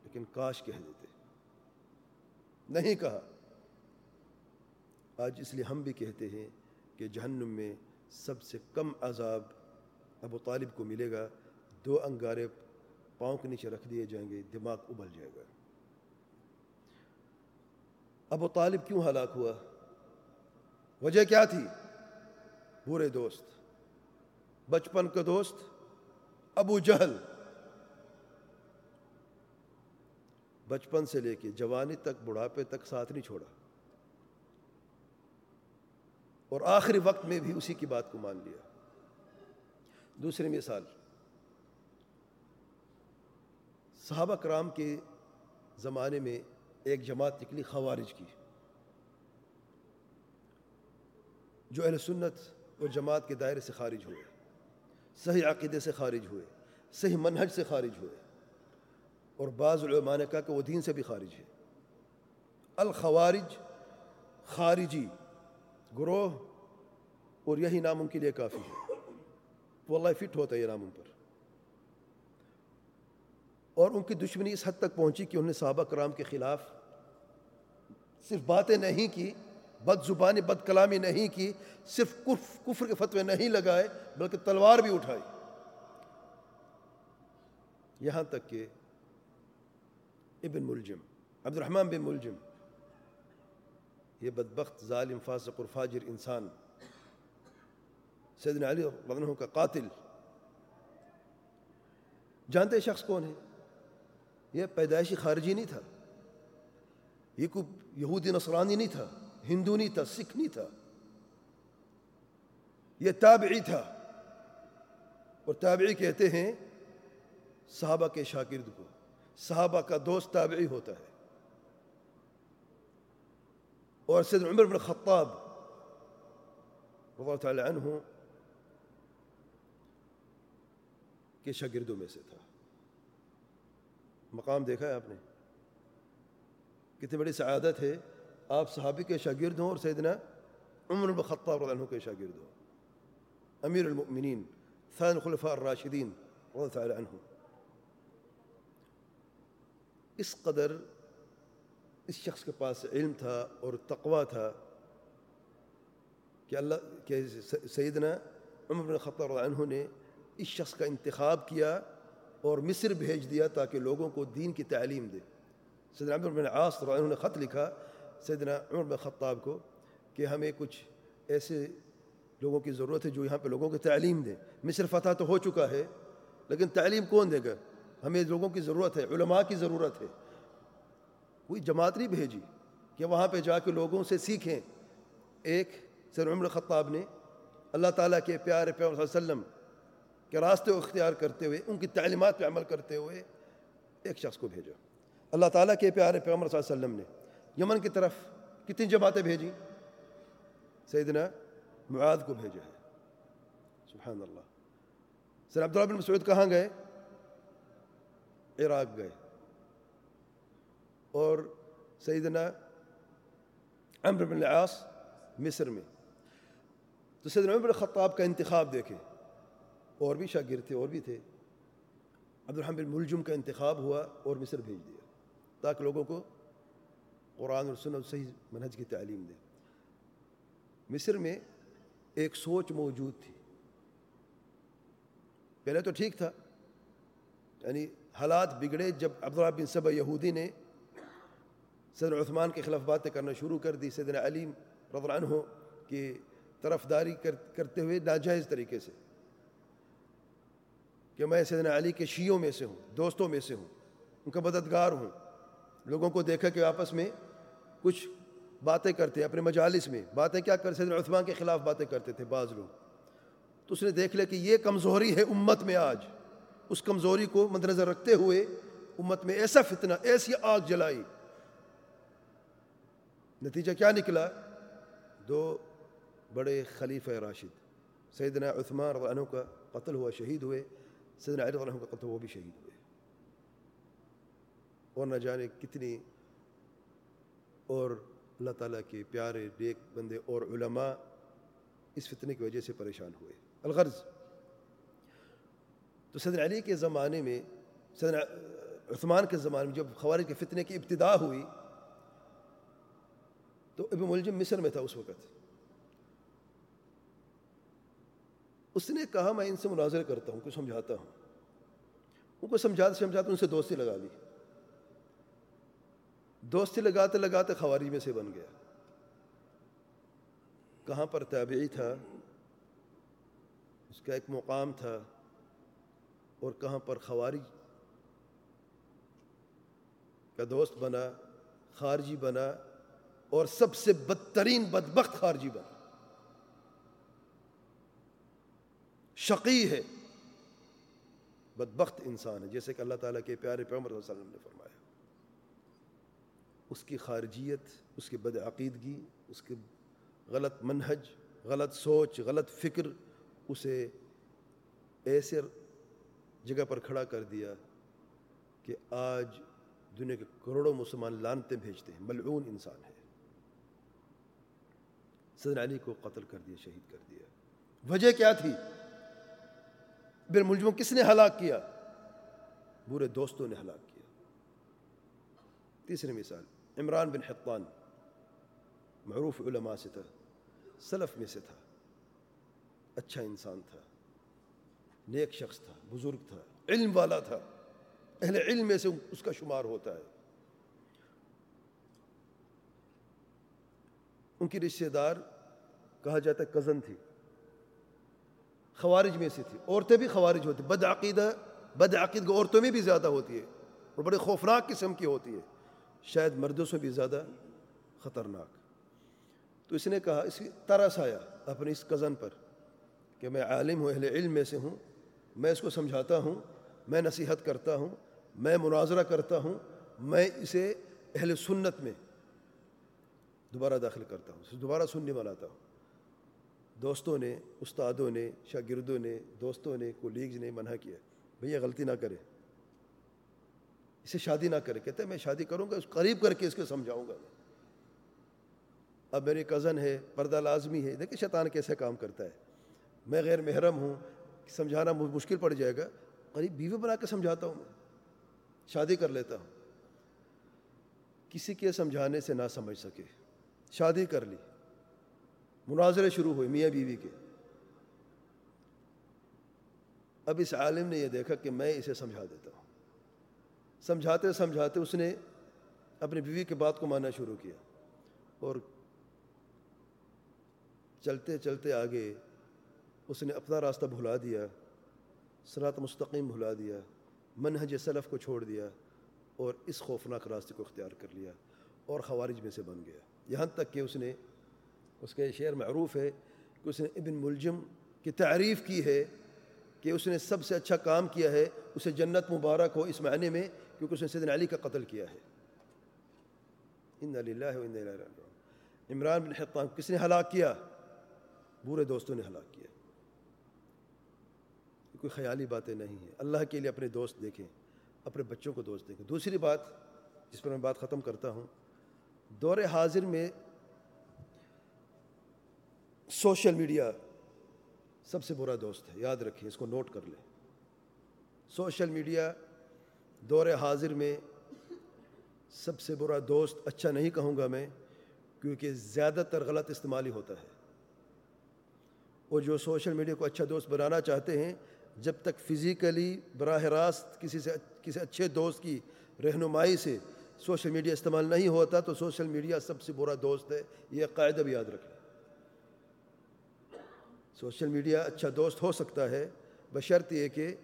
لیکن کاش کہہ دیتے۔ نہیں کہا۔ آج اس لیے ہم بھی کہتے ہیں کہ جہنم میں سب سے کم عذاب ابو طالب کو ملے گا۔ دو انگارے پاؤں کے نیچے رکھ دیے جائیں گے، دماغ ابل جائے گا۔ ابو طالب کیوں ہلاک ہوا؟ وجہ کیا تھی؟ برے دوست، بچپن کا دوست، ابو جہل۔ بچپن سے لے کے جوانی تک، بڑھاپے تک ساتھ نہیں چھوڑا۔ اور آخری وقت میں بھی اسی کی بات کو مان لیا۔ دوسری مثال، صحابہ کرام کے زمانے میں ایک جماعت نکلی خوارج کی، جو اہل سنت اور جماعت کے دائرے سے خارج ہوئے، صحیح عقیدے سے خارج ہوئے، صحیح منہج سے خارج ہوئے، اور بعض علماء نے کہا کہ وہ دین سے بھی خارج ہے۔ الخوارج خارجی۔ گروہ اور یہی نام ان کے لیے کافی ہے۔ وہ اللہ فٹ ہوتا ہے یہ نام ان پر۔ اور ان کی دشمنی اس حد تک پہنچی کہ انہوں نے صحابہ کرام کے خلاف صرف باتیں نہیں کی، بد زبانی، بد کلامی نہیں کی، صرف کفر کے فتوے نہیں لگائے، بلکہ تلوار بھی اٹھائی۔ یہاں تک کہ ابن ملجم عبد الرحمن بن ملجم یہ بدبخت ظالم فاسق اور فاجر انسان۔ سیدنا علی عنہ کا قاتل۔ جانتے شخص کون ہے؟ یہ پیدائشی خارجی نہیں تھا۔ یہ کوئی یہودی نصرانی نہیں تھا، ہندو نہیں تھا، سکھ نہیں تھا۔ یہ تابعی تھا۔ اور تابعی کہتے ہیں صحابہ کے شاگرد کو۔ صحابہ کا دوست تابعی ہوتا ہے۔ اور سید عمر بن الخطاب خطاب اللہ تعالی عنہ کے شاگردوں میں سے تھا مقام دیکھا ہے آپ نے کتنی بڑی سعادت ہے آپ صحابی کے شاگرد ہوں اور سیدنا عمر بن خطاب رضی اللہ عنہ کے شاگرد ہوں. امیر المؤمنین ثان خلفاء الراشدین رضی اللہ تعالی عنہ. اس قدر اس شخص کے پاس علم تھا اور تقوی تھا کہ اللہ کہ سیدنا عمر بن خطاب رضی اللہ عنہ نے اس شخص کا انتخاب کیا اور مصر بھیج دیا تاکہ لوگوں کو دین کی تعلیم دے۔ سیدنا عمر بن عاص عنہ نے خط لکھا سیدنا عمر بن خطاب کو کہ ہمیں کچھ ایسے لوگوں کی ضرورت ہے جو یہاں پہ لوگوں کی تعلیم دیں۔ مصر فتح تو ہو چکا ہے، لیکن تعلیم کون دے گا؟ ہمیں لوگوں کی ضرورت ہے، علماء کی ضرورت ہے۔ کوئی جماعت نہیں بھیجی کہ وہاں پہ جا کے لوگوں سے سیکھیں۔ ایک سر عمر خطاب نے اللہ تعالیٰ کے پیار پیار صلی اللہ علیہ وسلم کے راستے اختیار کرتے ہوئے، ان کی تعلیمات پہ عمل کرتے ہوئے ایک شخص کو بھیجا۔ اللہ تعالیٰ کے پیارے پیغمبر صلی اللہ علیہ وسلم نے یمن کی طرف کتنی جماعتیں بھیجی سیدنا معاد کو بھیجا ہے۔ سبحان اللہ۔ سر عبداللہ بن مسعود کہاں گئے؟ عراق گئے۔ اور سیدنا عمر بن العاص مصر میں۔ تو سیدنا عمر بن خطاب کا انتخاب دیکھیں۔ اور بھی شاگرد تھے، اور بھی تھے۔ عبد الرحمن بن ملجم کا انتخاب ہوا اور مصر بھیج دیا۔ تاکہ لوگوں کو قرآن اور سنت صحیح منہج کی تعلیم دے۔ مصر میں ایک سوچ موجود تھی۔ پہلے تو ٹھیک تھا یعنی حالات بگڑے جب عبداللہ بن صبح یہودی نے صدر عثمان کے خلاف باتیں کرنا شروع کر دی صدر علیم رضی عنہ کہ طرف داری کرتے ہوئے ناجائز طریقے سے کہ میں سیدنا علی کے شیعوں میں سے ہوں، دوستوں میں سے ہوں، ان کا مددگار ہوں۔ لوگوں کو دیکھا کہ آپس میں کچھ باتیں کرتے ہیں، اپنے مجالس میں باتیں کیا کر، سیدنا عثمان کے خلاف باتیں کرتے تھے بعض لوگ۔ تو اس نے دیکھ لیا کہ یہ کمزوری ہے امت میں آج۔ اس کمزوری کو مد نظر رکھتے ہوئے امت میں ایسا فتنہ، ایسی آگ جلائی نتیجہ کیا نکلا؟ دو بڑے خلیفہ راشد، سیدنا عثمان رضی عنہ کا قتل ہوا، شہید ہوئے، سیدنا علی رضی عنہ کا قتل وہ بھی شہید ہوئے۔ اور نہ جانے کتنی اور اللہ تعالیٰ کے پیارے، نیک بندے اور علماء اس فتنے کی وجہ سے پریشان ہوئے۔ الغرض، تو سیدنا علی کے زمانے میں، سیدنا عثمان کے زمانے میں جب خوارج کے فتنے کی ابتدا ہوئی تو ابن ملجم مصر میں تھا اس وقت۔ اس نے کہا، میں ان سے مناظر کرتا ہوں کو سمجھاتا ہوں۔ ان کو سمجھاتے سمجھاتے ان سے دوستی لگا لی۔ دوستی لگاتے لگاتے خواری میں سے بن گیا۔ کہاں پر تابعی تھا؟ اس کا ایک مقام تھا۔ اور کہاں پر خواری کا دوست بنا، خارجی بنا۔ اور سب سے بدترین بدبخت خارجی بنا شقی ہے۔ بدبخت انسان ہے، جیسے کہ اللہ تعالیٰ کے پیارے پیغمبر صلی اللہ علیہ وسلم نے فرمایا۔ اس کی خارجیت، اس کی بدعقیدگی اس کی غلط منہج، غلط سوچ، غلط فکر، اسے ایسے جگہ پر کھڑا کر دیا کہ آج دنیا کے کروڑوں مسلمان لانتے بھیجتے ہیں۔ ملعون انسان ہے۔ سدن علی کو قتل کر دیا، شہید کر دیا۔ وجہ کیا تھی؟ بن ملجموں کس نے ہلاک کیا؟ برے دوستوں نے ہلاک کیا۔ تیسری مثال، عمران بن حطان معروف علماء سے تھا، سلف میں سے تھا۔ اچھا انسان تھا، نیک شخص تھا، بزرگ تھا، علم والا تھا۔ اہل علم میں سے اس کا شمار ہوتا ہے۔ ان کی رشتہ دار کہا جاتا ہے کزن تھی۔ خوارج میں سے تھی۔ عورتیں بھی خوارج ہوتی۔ بد عقیدہ، بد عورتوں میں بھی زیادہ ہوتی ہے اور بڑے خوفناک قسم کی ہوتی ہے۔ شاید مردوں سے بھی زیادہ خطرناک۔ تو اس نے کہا، اس کی ترس آیا اپنی اس کزن پر کہ میں عالم ہوں، اہل علم میں سے ہوں۔ میں اس کو سمجھاتا ہوں، میں نصیحت کرتا ہوں، میں مناظرہ کرتا ہوں، میں اسے اہل سنت میں دوبارہ داخل کرتا ہوں دوبارہ سننے مناتا ہوں۔ دوستوں نے، استادوں نے، شاگردوں نے، دوستوں نے کولیگز نے منع کیا بھئی یہ غلطی نہ کرے۔ اسے شادی نہ کرے۔ کہتے ہیں میں شادی کروں گا، اس قریب کر کے اس کو سمجھاؤں گا۔ اب میری کزن ہے، پردہ لازمی ہے۔ دیکھیں شیطان کیسے کام کرتا ہے۔ میں غیر محرم ہوں، سمجھانا مشکل پڑ جائے گا۔ قریب بیوی بنا کے سمجھاتا ہوں میں۔ شادی کر لیتا ہوں۔ کسی کے سمجھانے سے نہ سمجھ سکے۔ شادی کر لی۔ مناظرے شروع ہوئے میاں بیوی کے۔ اب اس عالم نے یہ دیکھا کہ میں اسے سمجھا دیتا ہوں۔ سمجھاتے سمجھاتے اس نے اپنی بیوی کے بات کو ماننا شروع کیا اور چلتے چلتے آگے اس نے اپنا راستہ بھلا دیا سرات مستقیم بھلا دیا، منہج سلف کو چھوڑ دیا اور اس خوفناک راستے کو اختیار کر لیا اور خوارج میں سے بن گیا۔ یہاں تک کہ اس نے اس کا یہ شعر معروف ہے کہ اس نے ابن ملجم کی تعریف کی ہے کہ اس نے سب سے اچھا کام کیا ہے، اسے جنت مبارک ہو اس معنی میں، کیونکہ اس نے سیدن علی کا قتل کیا ہے۔ ان للہ و عمران بن حطان کس نے ہلاک کیا؟ برے دوستوں نے ہلاک کیا۔ کوئی خیالی باتیں نہیں ہیں۔ اللہ کے لیے اپنے دوست دیکھیں، اپنے بچوں کو دوست دیکھیں۔ دوسری بات جس پر میں بات ختم کرتا ہوں، دور حاضر میں سوشل میڈیا سب سے برا دوست ہے، یاد رکھیں، اس کو نوٹ کر لیں۔ سوشل میڈیا دور حاضر میں سب سے برا دوست اچھا نہیں کہوں گا میں، کیونکہ زیادہ تر غلط استعمال ہی ہوتا ہے۔ اور جو سوشل میڈیا کو اچھا دوست بنانا چاہتے ہیں، جب تک فزیکلی براہ راست کسی سے، کسی اچھے دوست کی رہنمائی سے سوشل میڈیا استعمال نہیں ہوتا، تو سوشل میڈیا سب سے برا دوست ہے، یہ قاعدہ بھی یاد رکھیں۔ سوشل میڈیا اچھا دوست ہو سکتا ہے، بشرط یہ کہ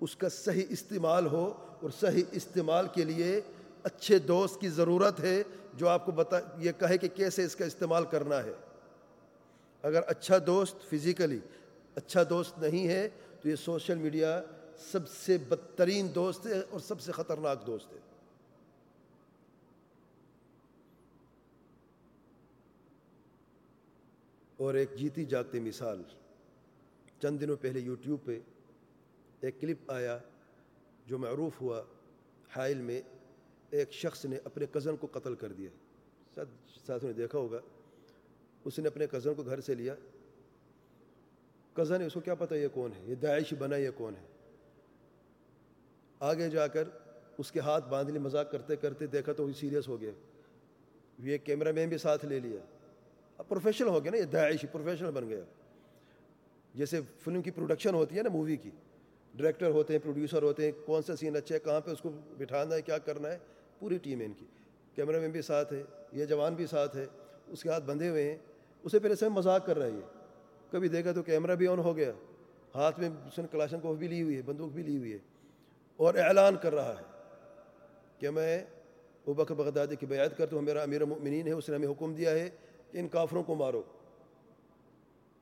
اس کا صحیح استعمال ہو اور صحیح استعمال کے لیے اچھے دوست کی ضرورت ہے، جو آپ کو بتا، یہ کہے کہ کیسے اس کا استعمال کرنا ہے۔ اگر اچھا دوست فزیکلی اچھا دوست نہیں ہے، تو یہ سوشل میڈیا سب سے بدترین دوست ہے اور سب سے خطرناک دوست ہے۔ اور ایک جیتی جاگتی مثال۔ چند دنوں پہلے یوٹیوب پہ ایک کلپ آیا جو معروف ہوا حائل میں۔ ایک شخص نے اپنے کزن کو قتل کر دیا۔ ساتھ نے دیکھا ہوگا۔ اس نے اپنے کزن کو گھر سے لیا۔ کزن ہے اس کو کیا پتہ یہ کون ہے؟ یہ داعش بنا یہ کون ہے؟ آگے جا کر اس کے ہاتھ باندھ لی مذاق کرتے کرتے دیکھا تو وہ سیریس ہو گیا۔ یہ کیمرہ مین بھی ساتھ لے لیا۔ اب پروفیشنل ہو گیا نا، یہ داعش پروفیشنل بن گیا جیسے فلم کی پروڈکشن ہوتی ہے نا مووی کی۔ ڈائریکٹر ہوتے ہیں پروڈیوسر ہوتے ہیں، کون سا سین اچھا ہے، کہاں پہ اس کو بٹھانا ہے، کیا کرنا ہے؟ پوری ٹیم ہے ان کی۔ کیمرہ مین بھی ساتھ ہے، یہ جوان بھی ساتھ ہے، اس کے ہاتھ بندھے ہوئے ہیں۔ اسے پہلے سے مذاق کر رہا ہے یہ۔ کبھی دیکھا تو کیمرہ بھی آن ہو گیا۔ ہاتھ میں اس نے کلاشن کو بھی لی ہوئی ہے، بندوق بھی لی ہوئی ہے۔ اور اعلان کر رہا ہے کہ میں بکر بغدادی کی بیعت کرتا ہوں، میرا امیر المؤمنین ہے، اس نے ہمیں حکم دیا ہے کہ ان کافروں کو مارو۔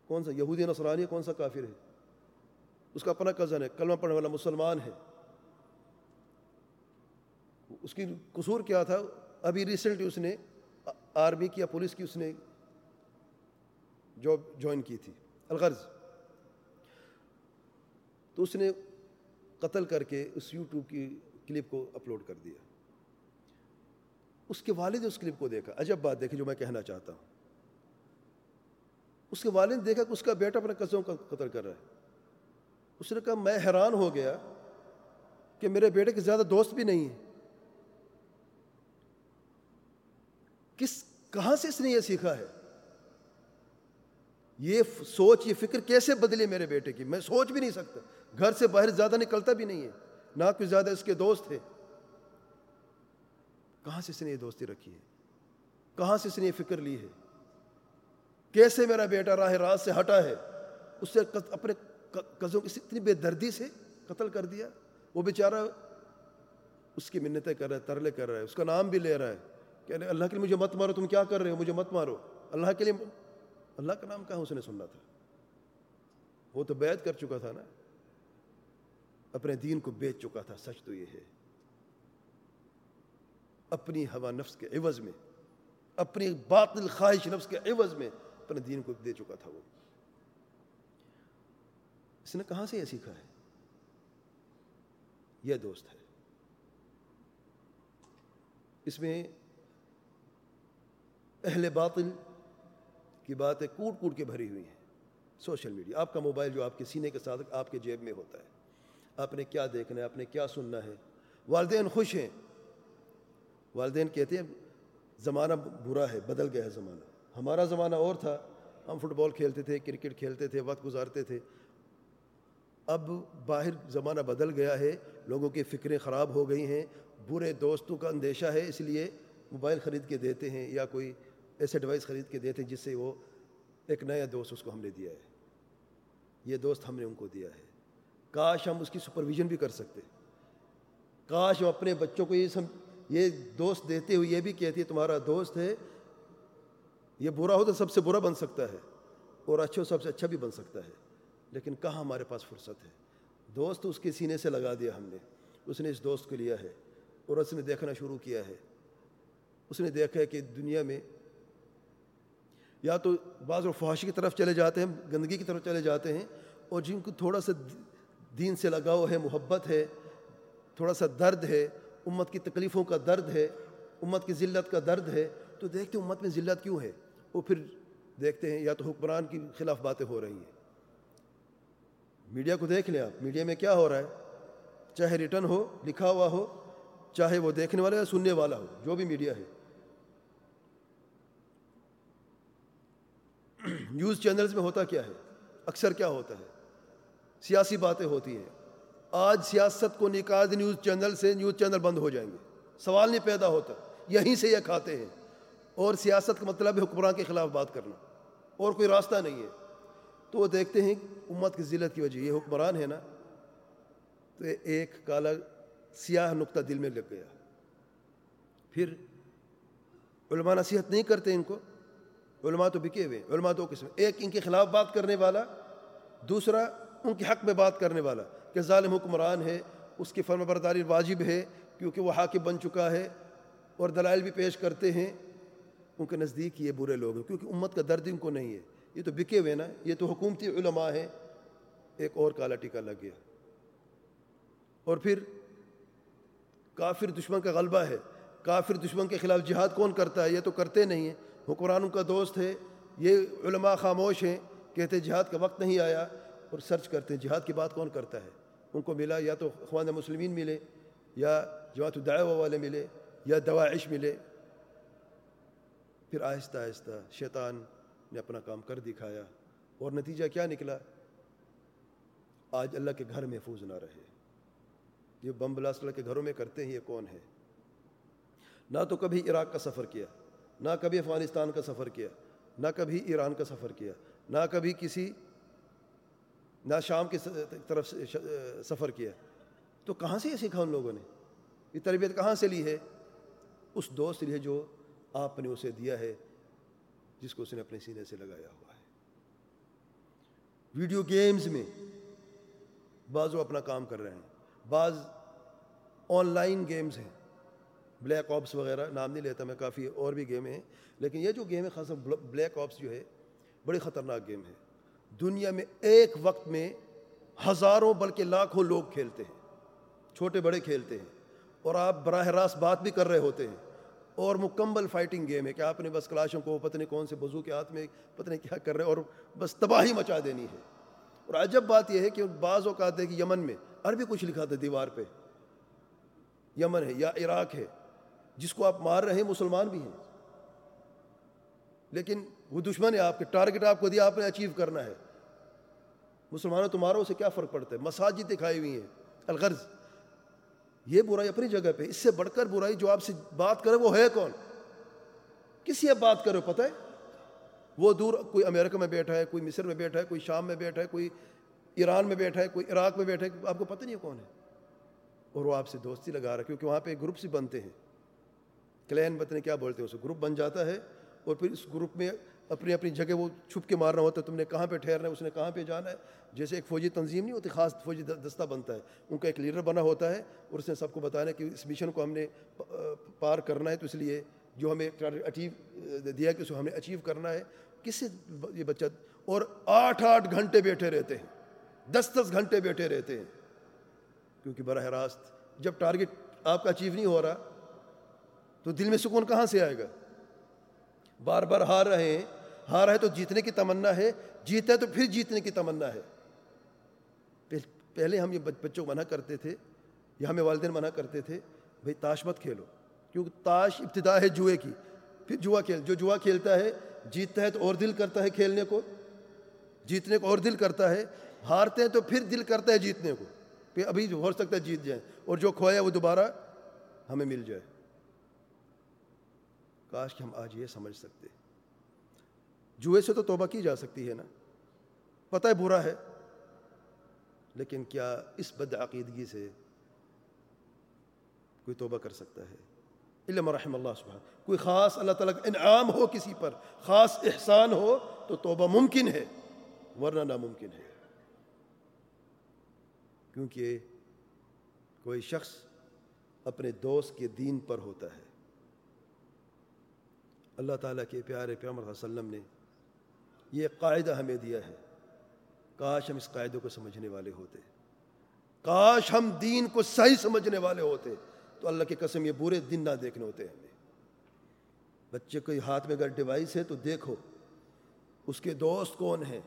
کون سا یہودی نصرانی کون سا کافر ہے؟ اس کا اپنا کزن ہے، کلمہ پڑھنے والا مسلمان ہے۔ اس کی قصور کیا تھا؟ ابھی ریسنٹلی اس نے آرمی کی یا پولیس کی اس نے جاب جوائن کی تھی، الغرض۔ تو اس نے قتل کر کے اس یوٹیوب کی کلپ کو اپلوڈ کر دیا۔ اس کے والد نے اس کلپ کو دیکھا۔ عجب بات دیکھی جو میں کہنا چاہتا ہوں۔ اس کے والد نے دیکھا کہ اس کا بیٹا اپنے قصوں کا قتل کر رہا ہے۔ اس نے کہا، میں حیران ہو گیا کہ میرے بیٹے کے زیادہ دوست بھی نہیں ہیں۔ کس، کہاں سے اس نے یہ سیکھا ہے؟ یہ سوچ، یہ فکر کیسے بدلی میرے بیٹے کی؟ میں سوچ بھی نہیں سکتا۔ گھر سے باہر زیادہ نکلتا بھی نہیں ہے۔ نہ کوئی زیادہ اس کے دوست تھے کہاں سے اس نے یہ دوستی رکھی ہے؟ کہاں سے اس نے یہ فکر لی ہے؟ کیسے میرا بیٹا راہ راز سے ہٹا ہے؟ اس سے اپنے قزوں کی اتنی بے دردی سے قتل کر دیا۔ وہ بیچارہ اس کی منتیں کر رہا ہے، ترلے کر رہا ہے، اس کا نام بھی لے رہا ہے۔ کہ اللہ کے لیے مجھے مت مارو، تم کیا کر رہے ہو؟ مجھے مت مارو۔ اللہ کے لیے اللہ کا نام کہاں اس نے سننا تھا؟ وہ تو بیعت کر چکا تھا نا۔ اپنے دین کو بیچ چکا تھا، سچ تو یہ ہے۔ اپنی ہوا نفس کے عوض میں، اپنی باطل خواہش نفس کے عوض میں اپنے دین کو دے چکا تھا وہ۔ اس نے کہاں سے یہ سیکھا ہے؟ یہ دوست ہے۔ اس میں اہل باطل کی باتیں کوٹ کوٹ کے بھری ہوئی ہیں۔ سوشل میڈیا، آپ کا موبائل جو آپ کے سینے کے ساتھ آپ کے جیب میں ہوتا ہے۔ آپ نے کیا دیکھنا ہے؟ آپ نے کیا سننا ہے؟ والدین خوش ہیں۔ والدین کہتے ہیں، زمانہ برا ہے، بدل گیا ہے زمانہ۔ ہمارا زمانہ اور تھا، ہم فٹ بال کھیلتے تھے، کرکٹ کھیلتے تھے، وقت گزارتے تھے۔ اب باہر زمانہ بدل گیا ہے، لوگوں کی فکریں خراب ہو گئی ہیں، برے دوستوں کا اندیشہ ہے، اس لیے موبائل خرید کے دیتے ہیں یا کوئی ایسے ڈیوائس خرید کے دیتے ہیں جس سے وہ ایک نیا دوست اس کو ہم نے دیا ہے۔ یہ دوست ہم نے ان کو دیا ہے۔ کاش ہم اس کی سپرویژن بھی کر سکتے۔ کاش ہم اپنے بچوں کو یہ سم، یہ دوست دیتے ہوئے یہ بھی کہتی ہے تمہارا دوست ہے یہ برا ہو تو سب سے برا بن سکتا ہے اور اچھا ہو سب سے اچھا بھی بن سکتا ہے۔ لیکن کہاں ہمارے پاس فرصت ہے؟ دوست اس کے سینے سے لگا دیا ہم نے۔ اس نے اس دوست کو لیا ہے اور اس نے دیکھنا شروع کیا ہے۔ اس نے دیکھا ہے کہ دنیا میں یا تو بعض و فحاشی کی طرف چلے جاتے ہیں، گندگی کی طرف چلے جاتے ہیں اور جن کو تھوڑا سا دین سے لگاؤ ہے، محبت ہے، تھوڑا سا درد ہے، امت کی تکلیفوں کا درد ہے، امت کی ذلت کا درد ہے، تو دیکھتے امت میں ذلت کیوں ہے؟ وہ پھر دیکھتے ہیں یا تو حکمران کی خلاف باتیں ہو رہی ہیں۔ میڈیا کو دیکھ لیں آپ۔ میڈیا میں کیا ہو رہا ہے؟ چاہے ریٹرن ہو، لکھا ہوا ہو، چاہے وہ دیکھنے والا یا سننے والا ہو، جو بھی میڈیا ہے۔ نیوز چینلز میں ہوتا کیا ہے؟ اکثر کیا ہوتا ہے؟ سیاسی باتیں ہوتی ہیں۔ آج سیاست کو نکال نیوز چینل سے نیوز چینل بند ہو جائیں گے۔ سوال نہیں پیدا ہوتا۔ یہیں سے یہ کھاتے ہیں۔ اور سیاست کا مطلب ہے حکمران کے خلاف بات کرنا، اور کوئی راستہ نہیں ہے۔ تو وہ دیکھتے ہیں امت کی ذلت کی وجہ، یہ حکمران ہے نا، تو ایک کالا سیاہ نقطہ دل میں لگ گیا۔ پھر علماء نصیحت نہیں کرتے ان کو، علماء تو بکے ہوئے علماء دو قسم۔ ایک ان کے خلاف بات کرنے والا، دوسرا ان کے حق میں بات کرنے والا، کہ ظالم حکمران ہے، اس کی فرم برداری واجب ہے، کیونکہ وہ حاکم بن چکا ہے، اور دلائل بھی پیش کرتے ہیں۔ ان کے نزدیک یہ برے لوگ ہیں، کیونکہ امت کا درد ان کو نہیں ہے۔ یہ تو بکے ہوئے نا، یہ تو حکومتی علماء ہیں۔ ایک اور کالا ٹیکا لگ گیا۔ اور پھر کافر دشمن کا غلبہ ہے۔ کافر دشمن کے خلاف جہاد کون کرتا ہے؟ یہ تو کرتے نہیں ہیں۔ حکمران ان کا دوست ہے۔ یہ علماء خاموش ہیں۔ کہتے جہاد کا وقت نہیں آیا اور سرچ کرتے ہیں جہاد کی بات کون کرتا ہے۔ ان کو ملا یا تو اخوان مسلمین ملے یا جماعت الدعوہ والے ملے یا دواعش ملے۔ پھر آہستہ آہستہ شیطان نے اپنا کام کر دکھایا اور نتیجہ کیا نکلا؟ آج اللہ کے گھر محفوظ نہ رہے۔ یہ بم بلاسٹ اللہ کے گھروں میں کرتے ہیں، یہ کون ہے؟ نہ تو کبھی عراق کا سفر کیا، نہ کبھی افغانستان کا سفر کیا، نہ کبھی ایران کا سفر کیا، نہ کبھی کسی نہ شام کی طرف سفر کیا۔ تو کہاں سے یہ سیکھا ان لوگوں نے؟ یہ تربیت کہاں سے لی ہے؟ اس دوست لیے جو آپ نے اسے دیا ہے جس کو اس نے اپنے سینے سے لگایا ہوا ہے۔ ویڈیو گیمز میں بعض وہ اپنا کام کر رہے ہیں۔ بعض آن لائن گیمز ہیں۔ بلیک آپس وغیرہ، نام نہیں لیتا میں، کافی اور بھی گیم ہیں۔ لیکن یہ جو گیم ہے خاصا بلیک آپس جو ہے، بڑی خطرناک گیم ہے دنیا میں ایک وقت میں ہزاروں بلکہ لاکھوں لوگ کھیلتے ہیں۔ چھوٹے بڑے کھیلتے ہیں۔ اور آپ براہ راست بات بھی کر رہے ہوتے ہیں۔ اور مکمل فائٹنگ گیم ہے کہ آپ نے بس کلاشوں کو پتہ نہیں کون سے بزو کے ہاتھ میں پتہ نہیں کیا کر رہے ہیں اور بس تباہی مچا دینی ہے۔ اور عجب بات یہ ہے کہ بعض اوقات ہے کہ یمن میں عربی کچھ لکھا تھا دیوار پہ۔ یمن ہے یا عراق ہے، جس کو آپ مار رہے ہیں مسلمان بھی ہیں۔ لیکن وہ دشمن ہے آپ کے ٹارگٹ آپ کو دیا، آپ نے اچیو کرنا ہے۔ مسلمانوں تمہاروں سے کیا فرق پڑتا ہے؟ مساجد دکھائی ہوئی ہیں، الغرض۔ یہ برائی اپنی جگہ پہ، اس سے بڑھ کر برائی جو آپ سے بات کرے وہ ہے کون؟ کسی اب بات کرو پتہ ہے؟ وہ دور کوئی امریکہ میں بیٹھا ہے، کوئی مصر میں بیٹھا ہے، کوئی شام میں بیٹھا ہے، کوئی ایران میں بیٹھا ہے، کوئی عراق میں بیٹھا ہے، آپ کو پتہ نہیں ہے کون ہے؟ اور وہ آپ سے دوستی لگا رہا ہے، کیونکہ وہاں پہ گروپس بنتے ہیں۔ کلین بتنے کیا بولتے ہیں؟ اسے گروپ بن جاتا ہے اور پھر اس گروپ میں اپنی اپنی جگہ وہ چھپ کے مارنا ہوتا ہے، تم نے کہاں پہ ٹھہرنا ہے، اس نے کہاں پہ جانا ہے۔ جیسے ایک فوجی تنظیم نہیں ہوتی، خاص فوجی دستہ بنتا ہے۔ ان کا ایک لیڈر بنا ہوتا ہے اور اس نے سب کو بتانا ہے کہ اس مشن کو ہم نے پار کرنا ہے۔ تو اس لیے جو ہمیں اچیو دیا کہ اس کو ہمیں اچیو کرنا ہے۔ کس سے یہ بچہ؟ اور آٹھ آٹھ گھنٹے بیٹھے رہتے ہیں۔ دس دس گھنٹے بیٹھے رہتے ہیں۔ کیونکہ براہ راست جب ٹارگٹ آپ کا اچیو نہیں ہو رہا، تو دل میں سکون کہاں سے آئے گا؟ بار بار ہار رہے ہیں، ہار ہے تو جیتنے کی تمنا ہے جیتا ہے تو پھر جیتنے کی تمنا ہے۔ پہلے ہم یہ بچوں کو منع کرتے تھے، یا ہمیں والدین منع کرتے تھے، بھائی تاش مت کھیلو۔ کیونکہ تاش ابتدا ہے جوئے کی، پھر جوا کھیل، جو جوا کھیلتا ہے، جیتتا ہے تو اور دل کرتا ہے کھیلنے کو۔ جیتنے کو اور دل کرتا ہے، ہارتے ہیں تو پھر دل کرتا ہے جیتنے کو۔ پھر ابھی ہو سکتا ہے جیت جائیں، اور جو کھویا وہ دوبارہ ہمیں مل جائے۔ کاش کہ ہم آج یہ سمجھ سکتے۔ جوئے سے تو توبہ کی جا سکتی ہے نا۔ پتہ ہے برا ہے۔ لیکن کیا اس بد عقیدگی سے کوئی توبہ کر سکتا ہے؟ علم رحم اللہ سبحانہ۔ کوئی خاص اللہ تعالیٰ کا انعام ہو کسی پر، خاص احسان ہو تو توبہ ممکن ہے، ورنہ ناممکن ہے۔ کیونکہ کوئی شخص اپنے دوست کے دین پر ہوتا ہے۔ اللہ تعالیٰ کے پیارے پیغمبر صلی اللہ علیہ وسلم نے یہ قاعدہ ہمیں دیا ہے۔ کاش ہم اس قاعدے کو سمجھنے والے ہوتے۔ کاش ہم دین کو صحیح سمجھنے والے ہوتے۔ تو اللہ کی قسم یہ برے دن نہ دیکھنے ہوتے ہمیں۔ بچے کے ہاتھ میں اگر ڈیوائس ہے تو دیکھو۔ اس کے دوست کون ہیں؟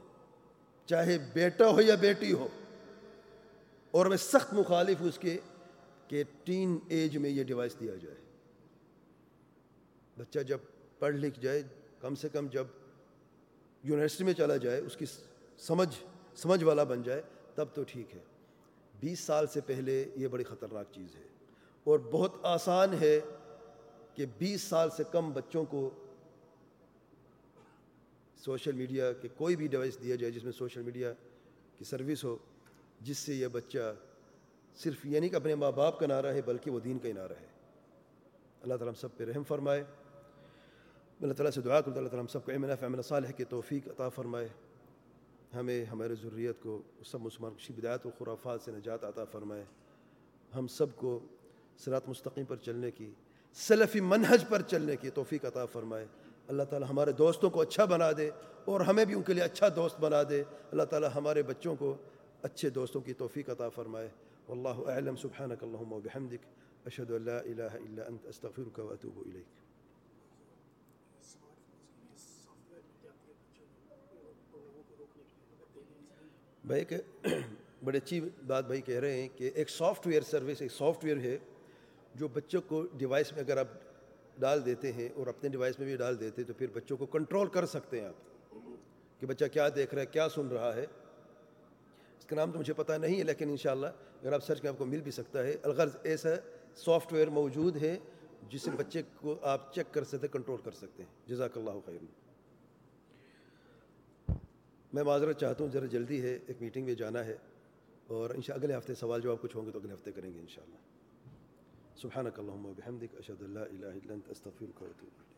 چاہے بیٹا ہو یا بیٹی ہو۔ اور میں سخت مخالف ہوں اس کے کہ ٹین ایج میں یہ ڈیوائس دیا جائے۔ بچہ جب پڑھ لکھ جائے، کم سے کم جب یونیورسٹی میں چلا جائے، اس کی سمجھ سمجھ والا بن جائے، تب تو ٹھیک ہے۔ بیس سال سے پہلے یہ بڑی خطرناک چیز ہے۔ اور بہت آسان ہے کہ بیس سال سے کم بچوں کو سوشل میڈیا کے کوئی بھی ڈیوائس دیا جائے، جس میں سوشل میڈیا کی سروس ہو، جس سے یہ بچہ صرف یہ نہیں کہ اپنے ماں باپ کا نعرہ ہے، بلکہ وہ دین کا ہی نعرہ ہے۔ اللہ تعالیٰ ہم سب پہ رحم فرمائے۔ اللہ تعالیٰ سے دعا کرتا اللہ تعالیٰ ہم سب کو امن فمن صالح کی توفیق عطا فرمائے ہمیں، ہمارے ضروریت کو، سب مسلمان کشی بدایت و خرافات سے نجات عطا فرمائے۔ ہم سب کو صراط مستقیم پر چلنے کی، سلفی منہج پر چلنے کی توفیق عطا فرمائے۔ اللہ تعالیٰ ہمارے دوستوں کو اچھا بنا دے اور ہمیں بھی ان کے لیے اچھا دوست بنا دے۔ اللہ تعالیٰ ہمارے بچوں کو اچھے دوستوں کی توفیق عطا فرمائے۔ واللہ اعلم، سبحانک اللہم و بحمدک، اشہد ان لا الہ الا انت، استغفرک و اتوب الیک۔ بھائی کہ بڑی اچھی بات بھائی کہہ رہے ہیں کہ ایک سافٹ ویئر سروس ایک سافٹ ویئر ہے جو بچوں کو ڈیوائس میں اگر آپ ڈال دیتے ہیں اور اپنے ڈیوائس میں بھی ڈال دیتے ہیں تو پھر بچوں کو کنٹرول کر سکتے ہیں آپ۔ کہ بچہ کیا دیکھ رہا ہے، کیا سن رہا ہے۔ اس کا نام تو مجھے پتہ نہیں ہے، لیکن انشاءاللہ اگر آپ سرچ میں آپ کو مل بھی سکتا ہے، الغرض ایسا سافٹ ویئر موجود ہے جس سے بچے کو آپ چیک کر سکتے کنٹرول کر سکتے ہیں۔ جزاک اللہ خیر میں معذرت چاہتا ہوں، ذرا جلدی ہے، ایک میٹنگ میں جانا ہے اور ان شاء اگلے ہفتے سوال جواب کچھ ہوں گے تو اگلے ہفتے کریں گے ان شاء اللہ۔ سبحانک اللہم و بحمدک، اشہد اللہ الہ الا انت، استغفرک و اتوب